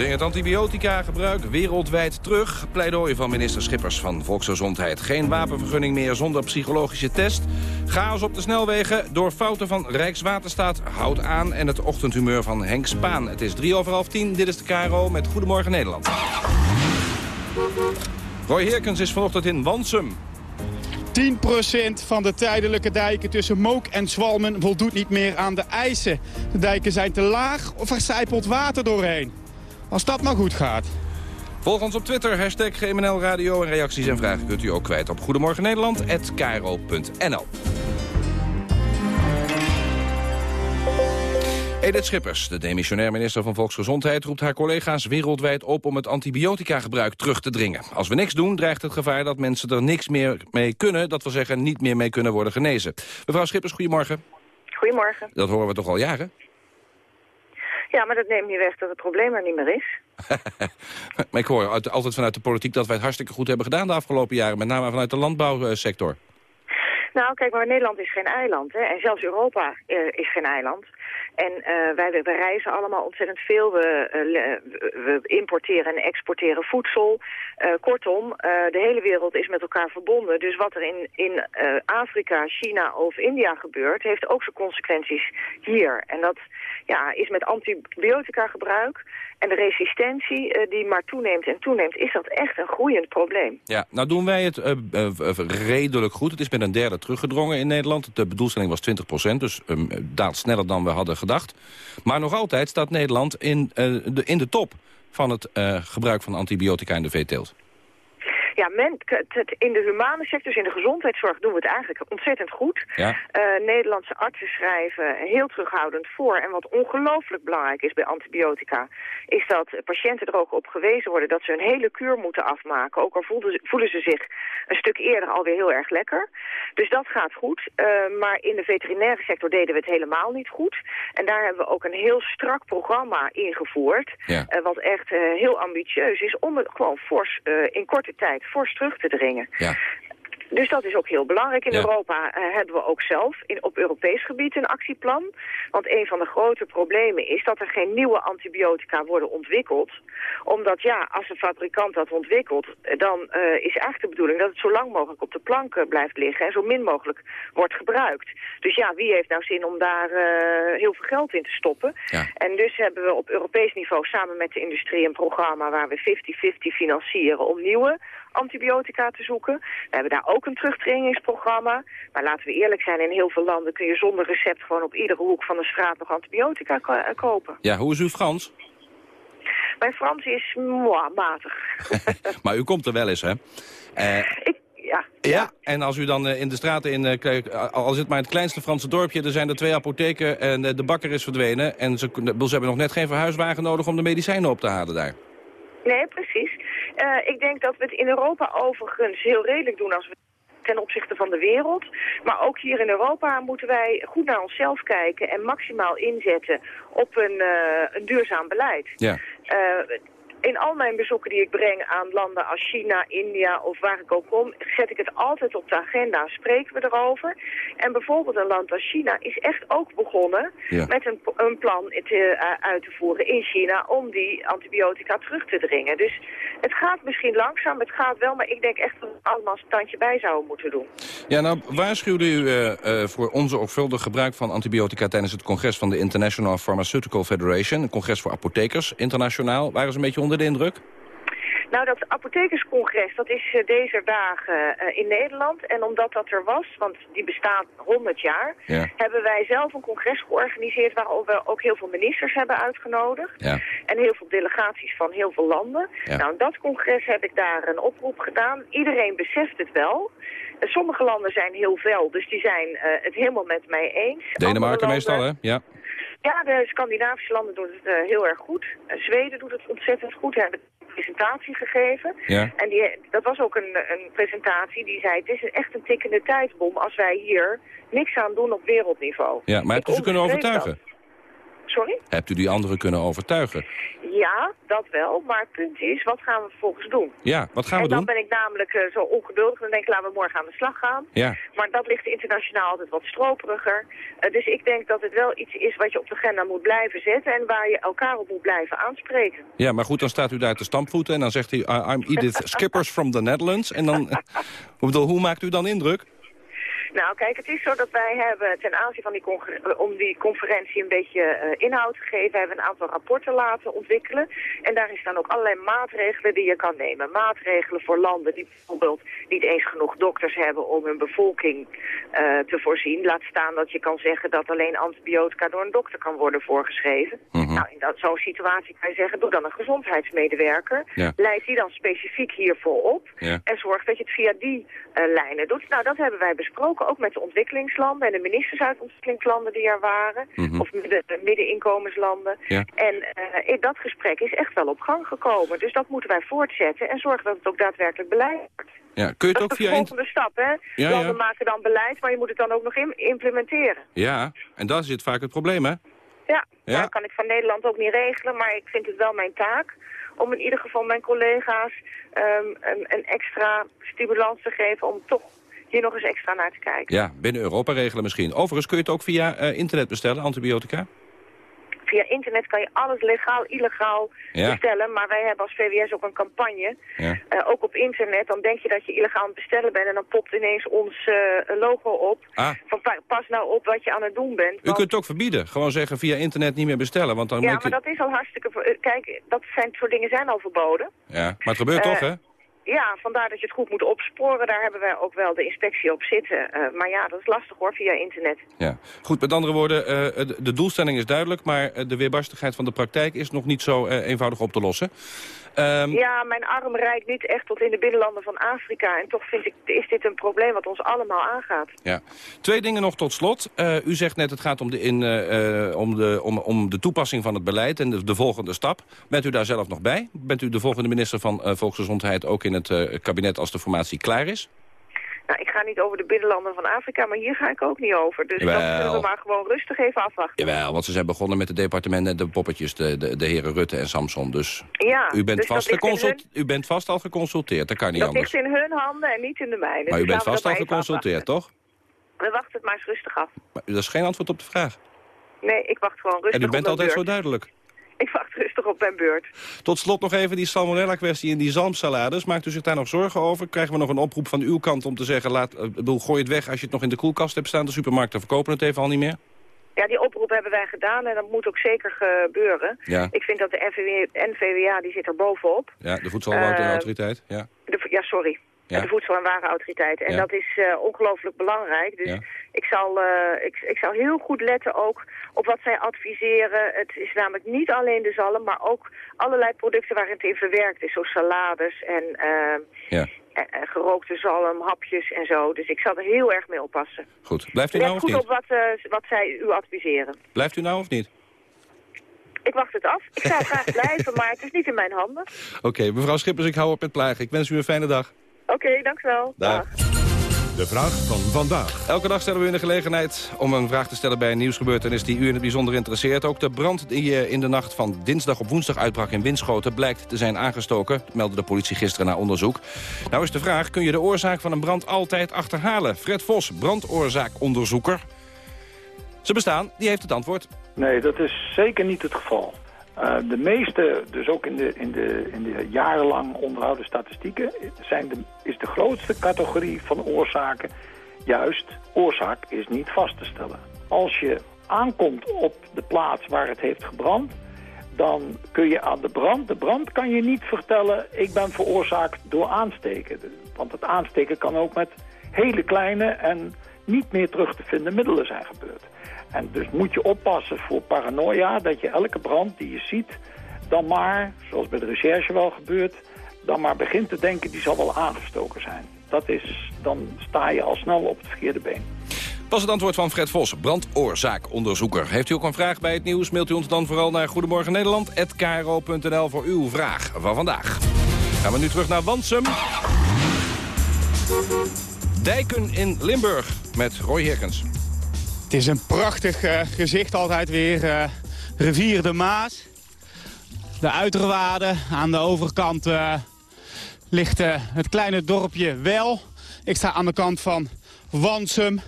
Dringend antibiotica-gebruik wereldwijd terug. Pleidooi van minister Schippers van Volksgezondheid. Geen wapenvergunning meer zonder psychologische test. Chaos op de snelwegen door fouten van Rijkswaterstaat. Houd aan en het ochtendhumeur van Henk Spaan. Het is drie over half tien. Dit is de KRO met Goedemorgen Nederland. Roy Heerkens is vanochtend in Wansum. 10% van de tijdelijke dijken tussen Mook en Zwalmen voldoet niet meer aan de eisen. De dijken zijn te laag of er sijpelt water doorheen. Als dat maar goed gaat. Volg ons op Twitter, hashtag GMNL Radio. En reacties en vragen kunt u ook kwijt op Goedemorgen Nederland@kro.nl. Edith Schippers, de demissionair minister van Volksgezondheid... roept haar collega's wereldwijd op om het antibiotica-gebruik terug te dringen. Als we niks doen, dreigt het gevaar dat mensen er niks meer mee kunnen... dat wil zeggen niet meer mee kunnen worden genezen. Mevrouw Schippers, goedemorgen. Goedemorgen. Dat horen we toch al jaren? Ja, maar dat neemt niet weg dat het probleem er niet meer is. maar ik hoor altijd vanuit de politiek dat wij het hartstikke goed hebben gedaan de afgelopen jaren. Met name vanuit de landbouwsector. Nou, kijk, maar Nederland is geen eiland. Hè? En zelfs Europa uh, is geen eiland. En uh, wij, reizen allemaal ontzettend veel. We, uh, we importeren en exporteren voedsel. Uh, kortom, de hele wereld is met elkaar verbonden. Dus wat er in, in Afrika, China of India gebeurt... heeft ook zijn consequenties hier. En dat ja, is met antibiotica gebruik en de resistentie uh, die maar toeneemt en toeneemt, is dat echt een groeiend probleem. Ja, nou doen wij het uh, uh, redelijk goed. Het is met een derde teruggedrongen in Nederland. De bedoelstelling was 20 procent, dus um, daalt sneller dan we hadden gedacht. Maar nog altijd staat Nederland in, de, in de top van het gebruik van antibiotica in de veeteelt. Ja, men, het, in de humane sector, dus in de gezondheidszorg, doen we het eigenlijk ontzettend goed. Ja. Uh, Nederlandse artsen schrijven heel terughoudend voor. En wat ongelooflijk belangrijk is bij antibiotica, is dat patiënten er ook op gewezen worden dat ze een hele kuur moeten afmaken. Ook al voelen, voelen ze zich een stuk eerder alweer heel erg lekker. Dus dat gaat goed. Uh, maar in de veterinaire sector deden we het helemaal niet goed. En daar hebben we ook een heel strak programma ingevoerd. Ja. Uh, wat echt heel ambitieus is om het gewoon fors in korte tijd fors terug te dringen. Ja. Dus dat is ook heel belangrijk. In Ja. Europa uh, hebben we ook zelf in, op Europees gebied een actieplan. Want een van de grote problemen is dat er geen nieuwe antibiotica worden ontwikkeld. Omdat ja, als een fabrikant dat ontwikkelt, eh, dan uh, is eigenlijk de bedoeling dat het zo lang mogelijk op de plank blijft liggen en zo min mogelijk wordt gebruikt. Dus ja, wie heeft nou zin om daar heel veel geld in te stoppen? Ja. En dus hebben we op Europees niveau samen met de industrie een programma waar we 50-50 financieren om nieuwe antibiotica te zoeken. We hebben daar ook een terugtrainingsprogramma. Maar laten we eerlijk zijn, in heel veel landen kun je zonder recept gewoon op iedere hoek van de straat nog antibiotica ko uh, kopen. Ja, hoe is uw Frans? Mijn Frans is matig. maar u komt er wel eens, hè? Uh, Ik, ja. Ja, en als u dan uh, in de straten, in, uh, al het maar het kleinste Franse dorpje... er zijn er twee apotheken en de bakker is verdwenen... en ze, ze hebben nog net geen verhuiswagen nodig om de medicijnen op te halen daar. Nee, precies. Uh, ik denk dat we het in Europa overigens heel redelijk doen als we ten opzichte van de wereld. Maar ook hier in Europa moeten wij goed naar onszelf kijken en maximaal inzetten op een, uh, een duurzaam beleid. Ja. Uh, in al mijn bezoeken die ik breng aan landen als China, India of waar ik ook kom, zet ik het altijd op de agenda, spreken we erover. En bijvoorbeeld een land als China is echt ook begonnen ja. met een, een plan te, uh, uit te voeren in China om die antibiotica terug te dringen. Dus het gaat misschien langzaam, het gaat wel, maar ik denk echt dat we allemaal een standje bij zouden moeten doen. Ja, nou waarschuwde u uh, uh, voor onzorgvuldig gebruik van antibiotica tijdens het congres van de International Pharmaceutical Federation, een congres voor apothekers internationaal. Waren ze een beetje onder de indruk? Nou, dat apothekerscongres, dat is uh, deze dagen uh, in Nederland. En omdat dat er was, want die bestaat 100 jaar... Ja. hebben wij zelf een congres georganiseerd... waar we ook heel veel ministers hebben uitgenodigd. Ja. En heel veel delegaties van heel veel landen. Ja. Nou, in dat congres heb ik daar een oproep gedaan. Iedereen beseft het wel. Uh, sommige landen zijn heel fel, dus die zijn het helemaal met mij eens. Denemarken meestal, hè? Ja. Ja, de Scandinavische landen doen het uh, heel erg goed. Uh, Zweden doet het ontzettend goed. Ze hebben een presentatie gegeven. Ja. En die, dat was ook een, een presentatie die zei... het is echt een tikkende tijdbom als wij hier niks aan doen op wereldniveau. Ja, maar hebt u ze kunnen overtuigen? Dat. Sorry? Hebt u die anderen kunnen overtuigen? Ja, dat wel. Maar het punt is, wat gaan we vervolgens doen? Ja, wat gaan we en dan doen? ben ik namelijk uh, zo ongeduldig. Dan denk ik, laten we morgen aan de slag gaan. Ja. Maar dat ligt internationaal altijd wat stroperiger. Uh, dus ik denk dat het wel iets is wat je op de agenda moet blijven zetten... en waar je elkaar op moet blijven aanspreken. Ja, maar goed, dan staat u daar te stampvoeten... en dan zegt hij, I'm Edith Skippers from the Netherlands. En dan, bedoel, hoe maakt u dan indruk? Nou, kijk, het is zo dat wij hebben ten aanzien van die, om die conferentie een beetje uh, inhoud gegeven, hebben een aantal rapporten laten ontwikkelen. En daarin staan ook allerlei maatregelen die je kan nemen. Maatregelen voor landen die bijvoorbeeld niet eens genoeg dokters hebben om hun bevolking uh, te voorzien. Laat staan dat je kan zeggen dat alleen antibiotica door een dokter kan worden voorgeschreven. Mhm. Mm -hmm. Nou, in zo'n situatie kan je zeggen, doe dan een gezondheidsmedewerker. Ja. Leid die dan specifiek hiervoor op. Ja. En zorg dat je het via die uh, lijnen doet. Nou, dat hebben wij besproken ook met de ontwikkelingslanden en de ministers uit ontwikkelingslanden die er waren. Mm -hmm. Of midden, middeninkomenslanden. Ja. En uh, dat gesprek is echt wel op gang gekomen. Dus dat moeten wij voortzetten en zorgen dat het ook daadwerkelijk beleid wordt. Ja, kun je het dat ook is de via... volgende stap, hè? Ja, Landen ja. maken dan beleid, maar je moet het dan ook nog implementeren. Ja, en daar zit vaak het probleem, hè? Ja, ja. dat kan ik van Nederland ook niet regelen, maar ik vind het wel mijn taak om in ieder geval mijn collega's um, een, een extra stimulans te geven om toch hier nog eens extra naar te kijken. Ja, binnen Europa regelen misschien. Overigens kun je het ook via uh, internet bestellen, antibiotica? via internet kan je alles legaal, illegaal Ja. bestellen. Maar wij hebben als VWS ook een campagne, Ja. eh, ook op internet. Dan denk je dat je illegaal aan het bestellen bent en dan popt ineens ons eh, logo op. Ah. Van pa- pas nou op wat je aan het doen bent. U kunt het ook verbieden. Gewoon zeggen via internet niet meer bestellen. Want dan ja, moet je... maar dat is al hartstikke... eh, Kijk, dat zijn, soort dingen zijn al verboden. Ja, maar het gebeurt Eh, toch, hè? Ja, vandaar dat je het goed moet opsporen. Daar hebben wij ook wel de inspectie op zitten. Eh, maar ja, dat is lastig hoor, via internet. Ja. Goed, met andere woorden, eh, de, doelstelling is duidelijk... maar eh, de weerbarstigheid van de praktijk is nog niet zo eenvoudig op te lossen. Ehm, Ja, mijn arm reikt niet echt tot in de binnenlanden van Afrika. En toch vind ik, is dit een probleem wat ons allemaal aangaat. Ja. Twee dingen nog tot slot. Eh, u zegt net het gaat om de, in, eh, om, de, om, om de toepassing van het beleid en de, de volgende stap. Bent u daar zelf nog bij? Bent u de volgende minister van eh, Volksgezondheid ook in het kabinet als de formatie klaar is? Nou, ik ga niet over de binnenlanden van Afrika, maar hier ga ik ook niet over. Dus dat Jawel. zullen we maar gewoon rustig even afwachten. Jawel, want ze zijn begonnen met de departementen en de poppetjes, de, de, de heren Rutte en Samson. Dus Ja, u, bent dus dat vast ligt in geconsult, u bent vast al geconsulteerd, dat kan niet Dat anders. ligt in hun handen en niet in de mijne. Maar u Dus bent vast dat al geconsulteerd, toch? We wachten het maar eens rustig af. Maar dat is geen antwoord op de vraag. Nee, ik wacht gewoon rustig En u bent altijd zo duidelijk. Ik wacht rustig op mijn beurt. Tot slot nog even die salmonella-kwestie in die zalmsalades. Maakt u zich daar nog zorgen over? Krijgen we nog een oproep van uw kant om te zeggen... Laat, eh, bedoel, gooi het weg als je het nog in de koelkast hebt staan. De supermarkten verkopen het even al niet meer. Ja, die oproep hebben wij gedaan en dat moet ook zeker gebeuren. Ja. Ik vind dat de NVW NVWA, die zit er bovenop. Ja, de voedselautoriteit. Eh, ja. De, ja, sorry. Ja. De Voedsel- en Warenautoriteit. En Ja. dat is eh, ongelooflijk belangrijk. Dus Ja. ik, zal, eh, ik, ik zal heel goed letten ook op wat zij adviseren. Het is namelijk niet alleen de zalm, maar ook allerlei producten waarin het in verwerkt is. Zoals salades en, eh, en- gerookte zalm, hapjes en zo. Dus ik zal er heel erg mee oppassen. goed. Blijft u Let nou of goed niet? op wat, wat zij u adviseren. Blijft u nou of niet? Ik wacht het af. Ik zou graag blijven, maar het is niet in mijn handen. Oké, mevrouw Schippers, ik hou op met plagen. Ik wens u een fijne dag. Oké, dank u wel. Dag. De vraag van vandaag. Elke dag stellen we u de gelegenheid om een vraag te stellen bij een nieuwsgebeurtenis die u in het bijzonder interesseert. Ook de brand die eh, in de nacht van dinsdag op woensdag uitbrak in Winschoten blijkt te zijn aangestoken, meldde de politie gisteren na onderzoek. Nou is de vraag, kun je de oorzaak van een brand altijd achterhalen? Fred Vos, brandoorzaakonderzoeker. Ze bestaan, die heeft het antwoord. Nee, dat is zeker niet het geval. Eh, de meeste, dus ook in de, in, de, in de jarenlang onderhouden statistieken... Zijn de, is de grootste categorie van oorzaken juist... oorzaak is niet vast te stellen. Als je aankomt op de plaats waar het heeft gebrand... dan kun je aan de brand... de brand kan je niet vertellen... ik ben veroorzaakt door aansteken. Want het aansteken kan ook met hele kleine... en niet meer terug te vinden middelen zijn gebeurd. En dus moet je oppassen voor paranoia dat je elke brand die je ziet... dan maar, zoals bij de recherche wel gebeurt... dan maar begint te denken die zal wel aangestoken zijn. Dat is, dan sta je al snel op het verkeerde been. Pas het antwoord van Fred Vos, brandoorzaakonderzoeker. Heeft u ook een vraag bij het nieuws, mailt u ons dan vooral naar Goedemorgen Nederland@kro.nl voor uw vraag van vandaag. Gaan we nu terug naar Wansum. Dijken in Limburg met Roy Herkens. Het is een prachtig eh, gezicht altijd weer. eh, rivier de Maas. De Uiterwaarden. Aan de overkant eh, ligt het kleine dorpje Wel. Ik sta aan de kant van Wansum.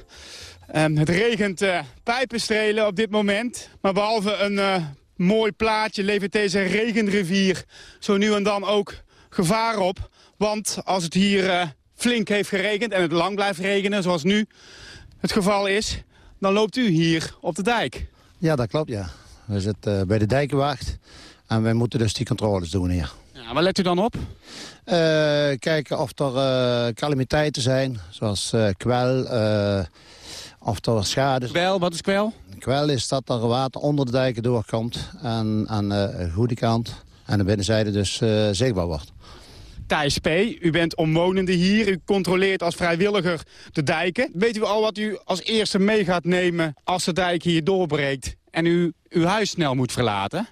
Ehm, het regent pijpenstrelen op dit moment. Maar behalve een mooi plaatje levert deze regenrivier zo nu en dan ook gevaar op. Want als het hier flink heeft geregend en het lang blijft regenen, zoals nu het geval is... dan loopt u hier op de dijk. Ja, dat klopt, ja. We zitten eh, bij de dijkenwacht en wij moeten dus die controles doen hier. Ja, waar let u dan op? Eh, kijken of er eh, calamiteiten zijn, zoals kwel, of er schade... Kwel, wat is kwel? Kwel is dat er water onder de dijken doorkomt en aan de goede kant en de binnenzijde dus zichtbaar wordt. Thijs P., u bent omwonende hier. U controleert als vrijwilliger de dijken. Weet u al wat u als eerste mee gaat nemen als de dijk hier doorbreekt... en u uw huis snel moet verlaten?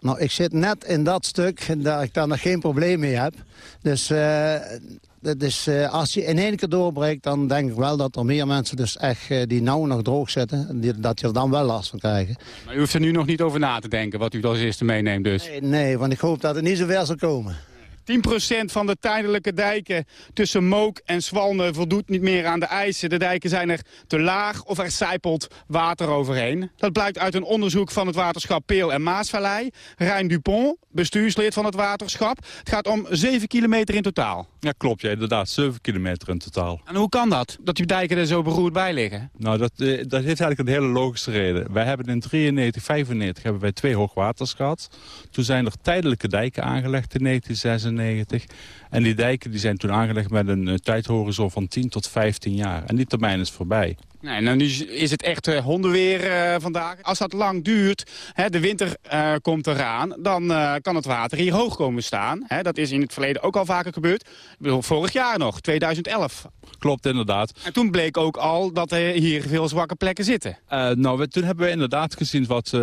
Nou, ik zit net in dat stuk en dat ik daar nog geen probleem mee heb. Dus, eh, dat is, eh, als je in één keer doorbreekt, dan denk ik wel dat er meer mensen dus echt eh, die nou nog droog zitten, die, dat je er dan wel last van krijgen. Maar u hoeft er nu nog niet over na te denken wat u als eerste meeneemt dus. Nee, nee, want ik hoop dat het niet zo ver zal komen. Van de tijdelijke dijken tussen Mook en Zwalne voldoet niet meer aan de eisen. De dijken zijn er te laag of er sijpelt water overheen. Dat blijkt uit een onderzoek van het waterschap Peel en Maasvallei. Rijn Dupont, bestuurslid van het waterschap. Het gaat om 7 kilometer in totaal. Ja, klopt. Ja, inderdaad. 7 kilometer in totaal. En hoe kan dat, dat die dijken er zo beroerd bij liggen? Nou, dat, eh, dat heeft eigenlijk een hele logische reden. Wij hebben in 93, 95 hebben wij twee hoogwaters gehad. Toen zijn er tijdelijke dijken aangelegd in 1996. 1990. En die dijken die zijn toen aangelegd met een uh, tijdhorizon van 10 tot 15 jaar. En die termijn is voorbij. Nee, nou nu is het echt uh, hondenweer uh, vandaag. Als dat lang duurt, hè, de winter uh, komt eraan... dan kan het water hier hoog komen staan. Hè, dat is in het verleden ook al vaker gebeurd. Ik bedoel, vorig jaar nog, 2011. Klopt, inderdaad. En toen bleek ook al dat er hier veel zwakke plekken zitten. nou, we, toen hebben we inderdaad gezien, wat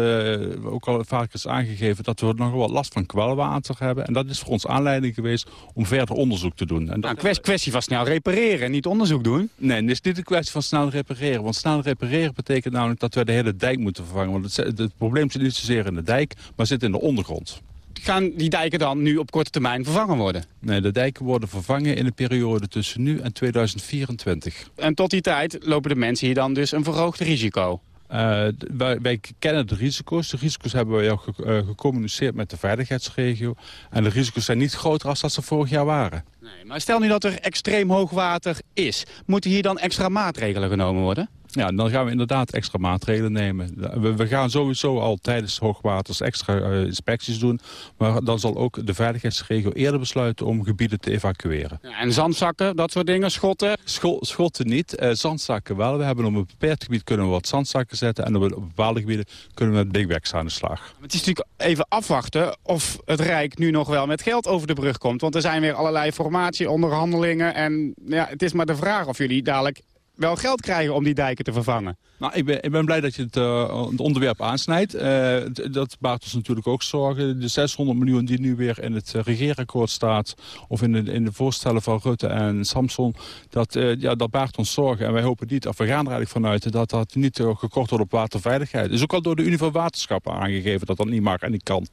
ook al vaker is aangegeven... dat we nog wel last van kwelwater hebben. En dat is voor ons aanleiding geweest om verder onderzoek te doen. En nou, een kwestie van snel repareren, niet onderzoek doen? Nee, het is niet een kwestie van snel repareren want snel repareren betekent namelijk dat we de hele dijk moeten vervangen. Want het, het probleem zit niet zozeer in de dijk, maar zit in de ondergrond. Gaan die dijken dan nu op korte termijn vervangen worden? Nee, de dijken worden vervangen in de periode tussen nu en 2024. En tot die tijd lopen de mensen hier dan dus een verhoogd risico? Uh, wij, kennen de risico's. De risico's hebben wij ook ge, uh, gecommuniceerd met de veiligheidsregio. En de risico's zijn niet groter als dat ze vorig jaar waren. Nee, maar stel nu dat er extreem hoog water is. Moeten hier dan extra maatregelen genomen worden? Ja, dan gaan we inderdaad extra maatregelen nemen. We, we gaan sowieso al tijdens hoogwaters extra uh, inspecties doen. Maar dan zal ook de veiligheidsregio eerder besluiten om gebieden te evacueren. Ja, en zandzakken, dat soort dingen, schotten? Scho schotten niet, uh, zandzakken wel. We hebben op een beperkt gebied kunnen we wat zandzakken zetten. En op bepaalde gebieden kunnen we met big bags aan de slag. Het is natuurlijk even afwachten of het Rijk nu nog wel met geld over de brug komt. Want er zijn weer allerlei formatieonderhandelingen. En ja, het is maar de vraag of jullie dadelijk wel geld krijgen om die dijken te vervangen. Nou, ik ben, ik ben blij dat je het, uh, het onderwerp aansnijdt. Uh, dat baart ons natuurlijk ook zorgen. De 600 miljoen die nu weer in het regeerakkoord staat... of in de, in de voorstellen van Rutte en Samson... Dat, uh, ja, dat baart ons zorgen. En wij hopen niet, of we gaan er eigenlijk vanuit... dat dat niet gekort wordt op waterveiligheid. Het is ook al door de Unie van Waterschappen aangegeven... dat dat niet mag en niet kan.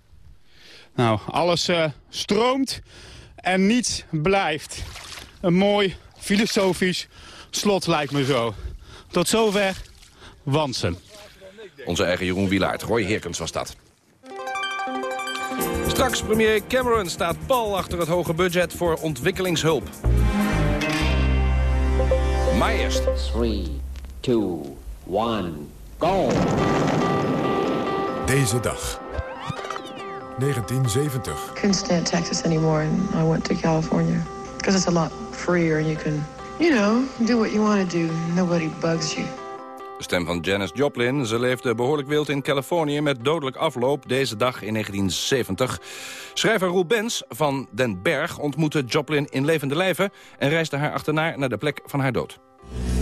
Nou, alles stroomt en niets blijft. Een mooi filosofisch slot lijkt me zo. Tot zover Wansen. Onze eigen Jeroen Wielaert. Roy Heerkens was dat. Straks premier Cameron staat pal achter het hoge budget voor ontwikkelingshulp. Maar eerst. 3, 2, 1, go! Deze dag. 1970. Couldn't stay in Texas anymore and I went to California. Because it's a lot freer and you can You know, do what you want to do. Nobody bugs you. De stem van Janis Joplin. Ze leefde behoorlijk wild in Californië met dodelijk afloop deze dag in 1970. Schrijver Roel Bens van Den Berg ontmoette Joplin in levende lijven... en reisde haar achterna naar de plek van haar dood.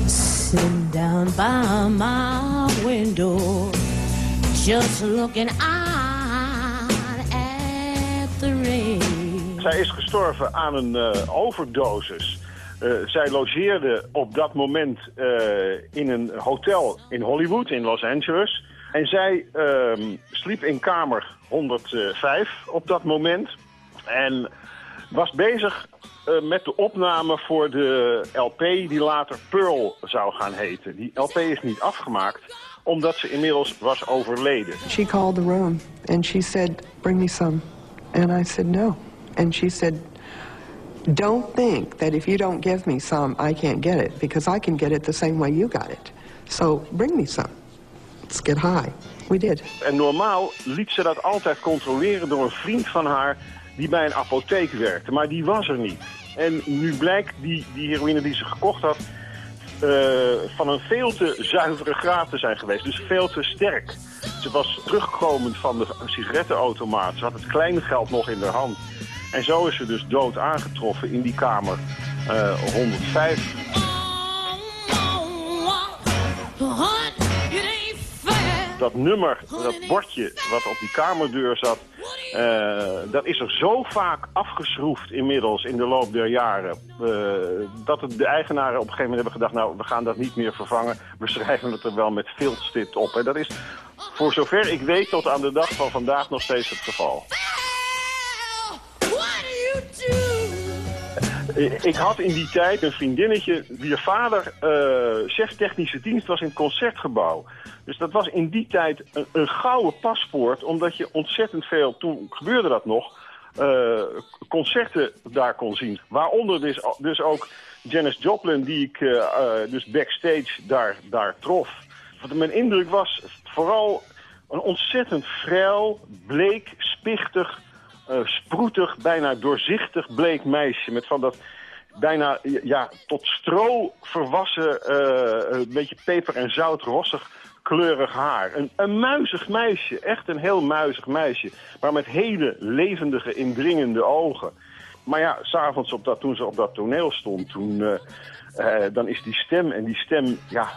Sit down by my window, just looking out at the rain. Zij is gestorven aan een uh, overdosis. Uh, zij logeerde op dat moment uh, in een hotel in Hollywood, in Los Angeles. En zij uh, sliep in kamer 105 op dat moment. En was bezig uh, met de opname voor de LP die later Pearl zou gaan heten. Die LP is niet afgemaakt omdat ze inmiddels was overleden. She called the room and she said, bring me some. And I said no. And she said, don't think that if you don't give me some, I can't get it, because I can get it the same way you got it. So bring me some. Let's get high. We did. En normaal liet ze dat altijd controleren door een vriend van haar die bij een apotheek werkte, maar die was er niet. En nu blijkt die, die heroïne die ze gekocht had uh, van een veel te zuivere graad te zijn geweest. Dus veel te sterk. Ze was terugkomend van de sigarettenautomaat. Ze had het kleine geld nog in haar hand. En zo is ze dus dood aangetroffen in die kamer uh, 105. Dat nummer, dat bordje wat op die kamerdeur zat, uh, dat is er zo vaak afgeschroefd inmiddels in de loop der jaren. Uh, dat de eigenaren op een gegeven moment hebben gedacht, nou we gaan dat niet meer vervangen. We schrijven het er wel met filtstift op. En dat is voor zover ik weet tot aan de dag van vandaag nog steeds het geval. Ik had in die tijd een vriendinnetje wier vader chef technische dienst was in het concertgebouw. Dus dat was in die tijd een, een gouden paspoort, omdat je ontzettend veel, toen gebeurde dat nog, uh, concerten daar kon zien. Waaronder dus, dus ook Janis Joplin, die ik dus backstage daar, daar trof. Wat mijn indruk was, vooral een ontzettend vrij, bleek, spichtig, sproetig, bijna doorzichtig bleek meisje. Met van dat bijna ja, tot stro verwassen, uh, een beetje peper- en zout-rossig kleurig haar. Een, een muizig meisje, echt een heel muizig meisje. Maar met hele levendige, indringende ogen. Maar ja, s'avonds toen ze op dat toneel stond, toen, uh, dan is die stem en die stem, ja,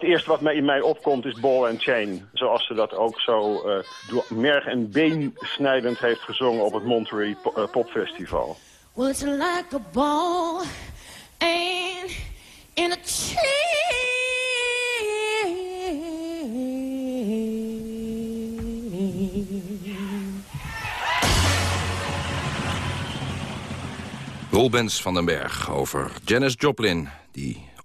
het eerste wat mij in mij opkomt is ball and chain. Zoals ze dat ook zo uh, door merg en been snijdend heeft gezongen op het Monterey Popfestival. Well, it's like a ball and in a chain. Rolbens van den Berg over Janis Joplin, die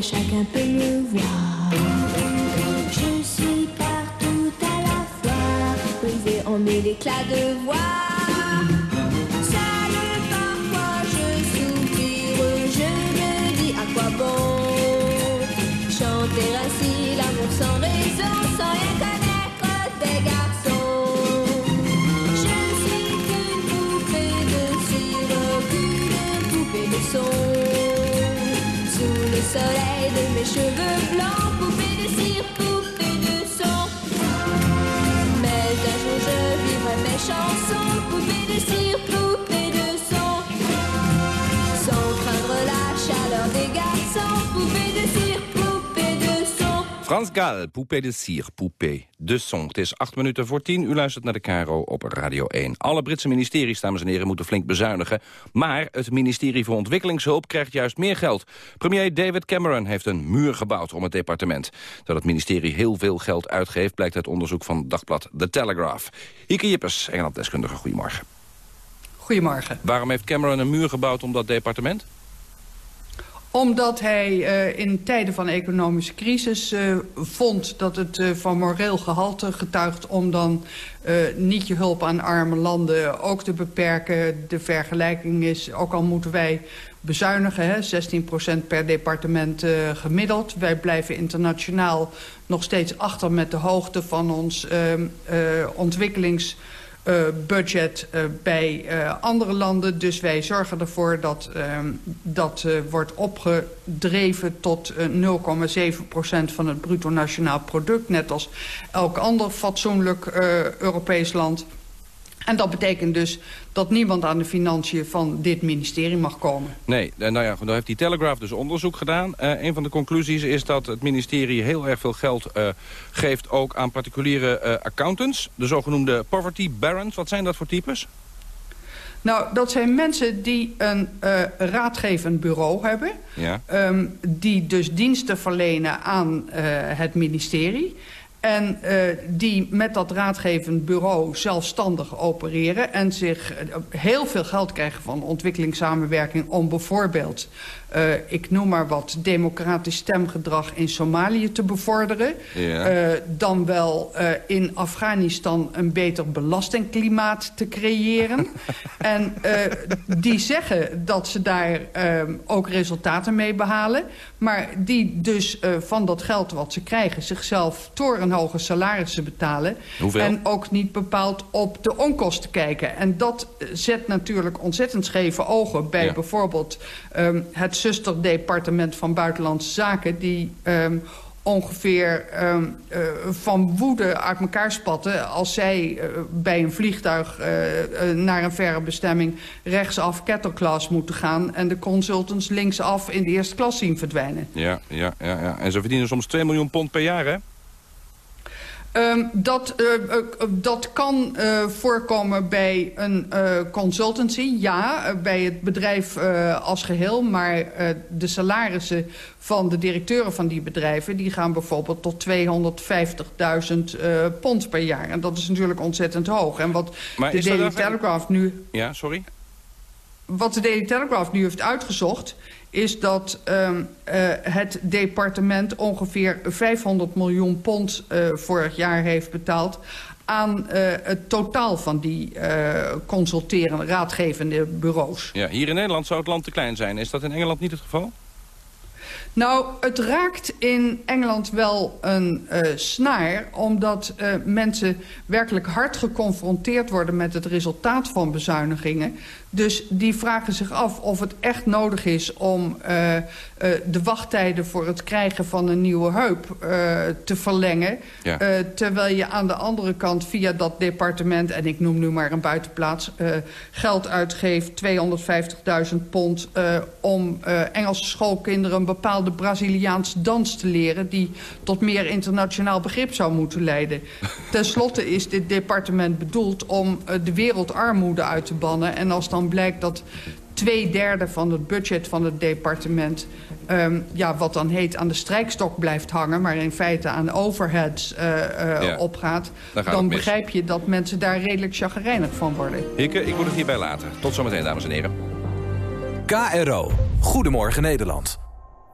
chacun peut me voir. Je suis partout à la fois, brisé en mille éclats de voix. Seul parfois je soupire, je me dis à quoi bon chanter ainsi l'amour sans raison, sans rien connaître des garçons. Je suis qu'une poupée de cire, qu'une poupée de son soleil de mes cheveux blancs, poupée de cire, Frans Gaal, poupée de cire, poupée de son. Het is acht minuten voor tien. U luistert naar de Caro op Radio 1. Alle Britse ministeries, dames en heren, moeten flink bezuinigen. Maar het ministerie voor Ontwikkelingshulp krijgt juist meer geld. Premier David Cameron heeft een muur gebouwd om het departement. Dat het ministerie heel veel geld uitgeeft... blijkt uit onderzoek van dagblad The Telegraph. Ike Jippers, Engeland-deskundige, goedemorgen. Goedemorgen. Waarom heeft Cameron een muur gebouwd om dat departement? Omdat hij uh, in tijden van economische crisis uh, vond dat het uh, van moreel gehalte getuigt... om dan niet je hulp aan arme landen ook te beperken. De vergelijking is, ook al moeten wij bezuinigen, hè, 16% per departement gemiddeld. Wij blijven internationaal nog steeds achter met de hoogte van ons ontwikkelings uh, budget uh, bij uh, andere landen. Dus wij zorgen ervoor dat dat wordt opgedreven tot 0,7% van het bruto nationaal product. Net als elk ander fatsoenlijk Europees land. En dat betekent dus dat niemand aan de financiën van dit ministerie mag komen. Nee, eh, nou ja, dan heeft die Telegraph dus onderzoek gedaan. Uh, een van de conclusies is dat het ministerie heel erg veel geld uh, geeft... ook aan particuliere uh, accountants, de zogenoemde poverty barons. Wat zijn dat voor types? Nou, dat zijn mensen die een uh, raadgevend bureau hebben. Ja. Um, die dus diensten verlenen aan uh, het ministerie. En uh, die met dat raadgevend bureau zelfstandig opereren... en zich heel veel geld krijgen van ontwikkelingssamenwerking... om bijvoorbeeld, uh, ik noem maar wat, democratisch stemgedrag in Somalië te bevorderen. Ja. Dan wel in Afghanistan een beter belastingklimaat te creëren. en die zeggen dat ze daar ook resultaten mee behalen. Maar die dus van dat geld wat ze krijgen zichzelf toren hoge salarissen betalen. Hoeveel? En ook niet bepaald op de onkosten kijken. En dat zet natuurlijk ontzettend scheve ogen bij Ja. bijvoorbeeld um, het zusterdepartement van Buitenlandse Zaken... die um, ongeveer um, uh, van woede uit elkaar spatten... als zij uh, bij een vliegtuig uh, naar een verre bestemming... rechtsaf kettelklas moeten gaan... en de consultants linksaf in de eerste klas zien verdwijnen. Ja, ja, ja, ja. En ze verdienen soms 2 miljoen pond per jaar, hè? Um, dat, uh, uh, dat kan uh, voorkomen bij een consultancy, ja, bij het bedrijf als geheel. Maar de salarissen van de directeuren van die bedrijven... die gaan bijvoorbeeld tot 250.000 pond per jaar. En dat is natuurlijk ontzettend hoog. En wat Maar de Daily Telegraph nu Ja, sorry? wat de Daily Telegraph nu heeft uitgezocht... is dat um, uh, het departement ongeveer 500 miljoen pond uh, vorig jaar heeft betaald... aan uh, het totaal van die consulterende, raadgevende bureaus. Ja, hier in Nederland zou het land te klein zijn. Is dat in Engeland niet het geval? Nou, het raakt in Engeland wel een uh, snaar... omdat uh, mensen werkelijk hard geconfronteerd worden... met het resultaat van bezuinigingen. Dus die vragen zich af of het echt nodig is... om uh, de wachttijden voor het krijgen van een nieuwe heup te verlengen. Ja. terwijl je aan de andere kant via dat departement... en ik noem nu maar een buitenplaats... geld uitgeeft, 250.000 pond... om Engelse schoolkinderen een bepaalde Braziliaanse dans te leren... die tot meer internationaal begrip zou moeten leiden. Ten slotte is dit departement bedoeld om de wereldarmoede uit te bannen. En als dan blijkt dat twee derde van het budget van het departement... Um, ja, wat dan heet aan de strijkstok blijft hangen... maar in feite aan overheads uh, uh, Ja, opgaat... dan begrijp je dat mensen daar redelijk chagrijnig van worden. Hikke, ik moet het hierbij laten. Tot zometeen, dames en heren. KRO. Goedemorgen Nederland.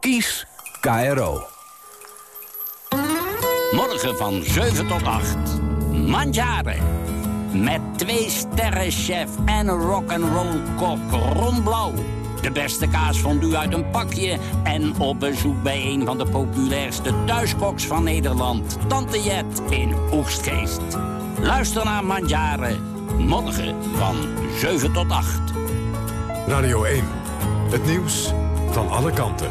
Kies KRO. Morgen van 7 tot 8. Mandjaren. Met twee sterren chef en rock'n'roll kok Ron Blauw. De beste kaasfondue uit een pakje. En op bezoek bij een van de populairste thuiskoks van Nederland. Tante Jet in Oegstgeest. Luister naar Mandjaren. Morgen van 7 tot 8. Radio 1. Het nieuws van alle kanten.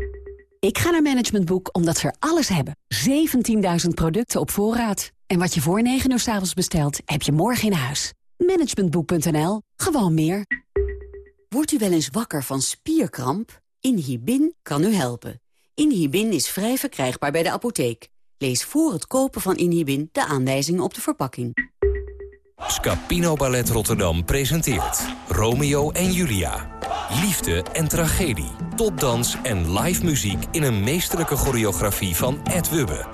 Ik ga naar Management Boek omdat ze alles hebben. 17.000 producten op voorraad. En wat je voor 9 uur s avonds bestelt, heb je morgen in huis. Managementboek.nl. Gewoon meer. Wordt u wel eens wakker van spierkramp? Inhibin kan u helpen. Inhibin is vrij verkrijgbaar bij de apotheek. Lees voor het kopen van Inhibin de aanwijzingen op de verpakking. Scapino Ballet Rotterdam presenteert Romeo en Julia. Liefde en tragedie, topdans en live muziek in een meesterlijke choreografie van Ed Wubbe.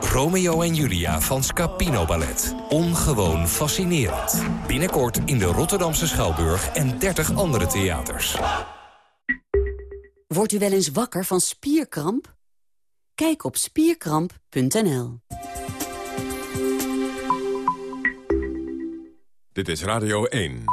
Romeo en Julia van Scapino Ballet. Ongewoon fascinerend. Binnenkort in de Rotterdamse Schouwburg en 30 andere theaters. Wordt u wel eens wakker van spierkramp? Kijk op spierkramp.nl. Dit is Radio 1.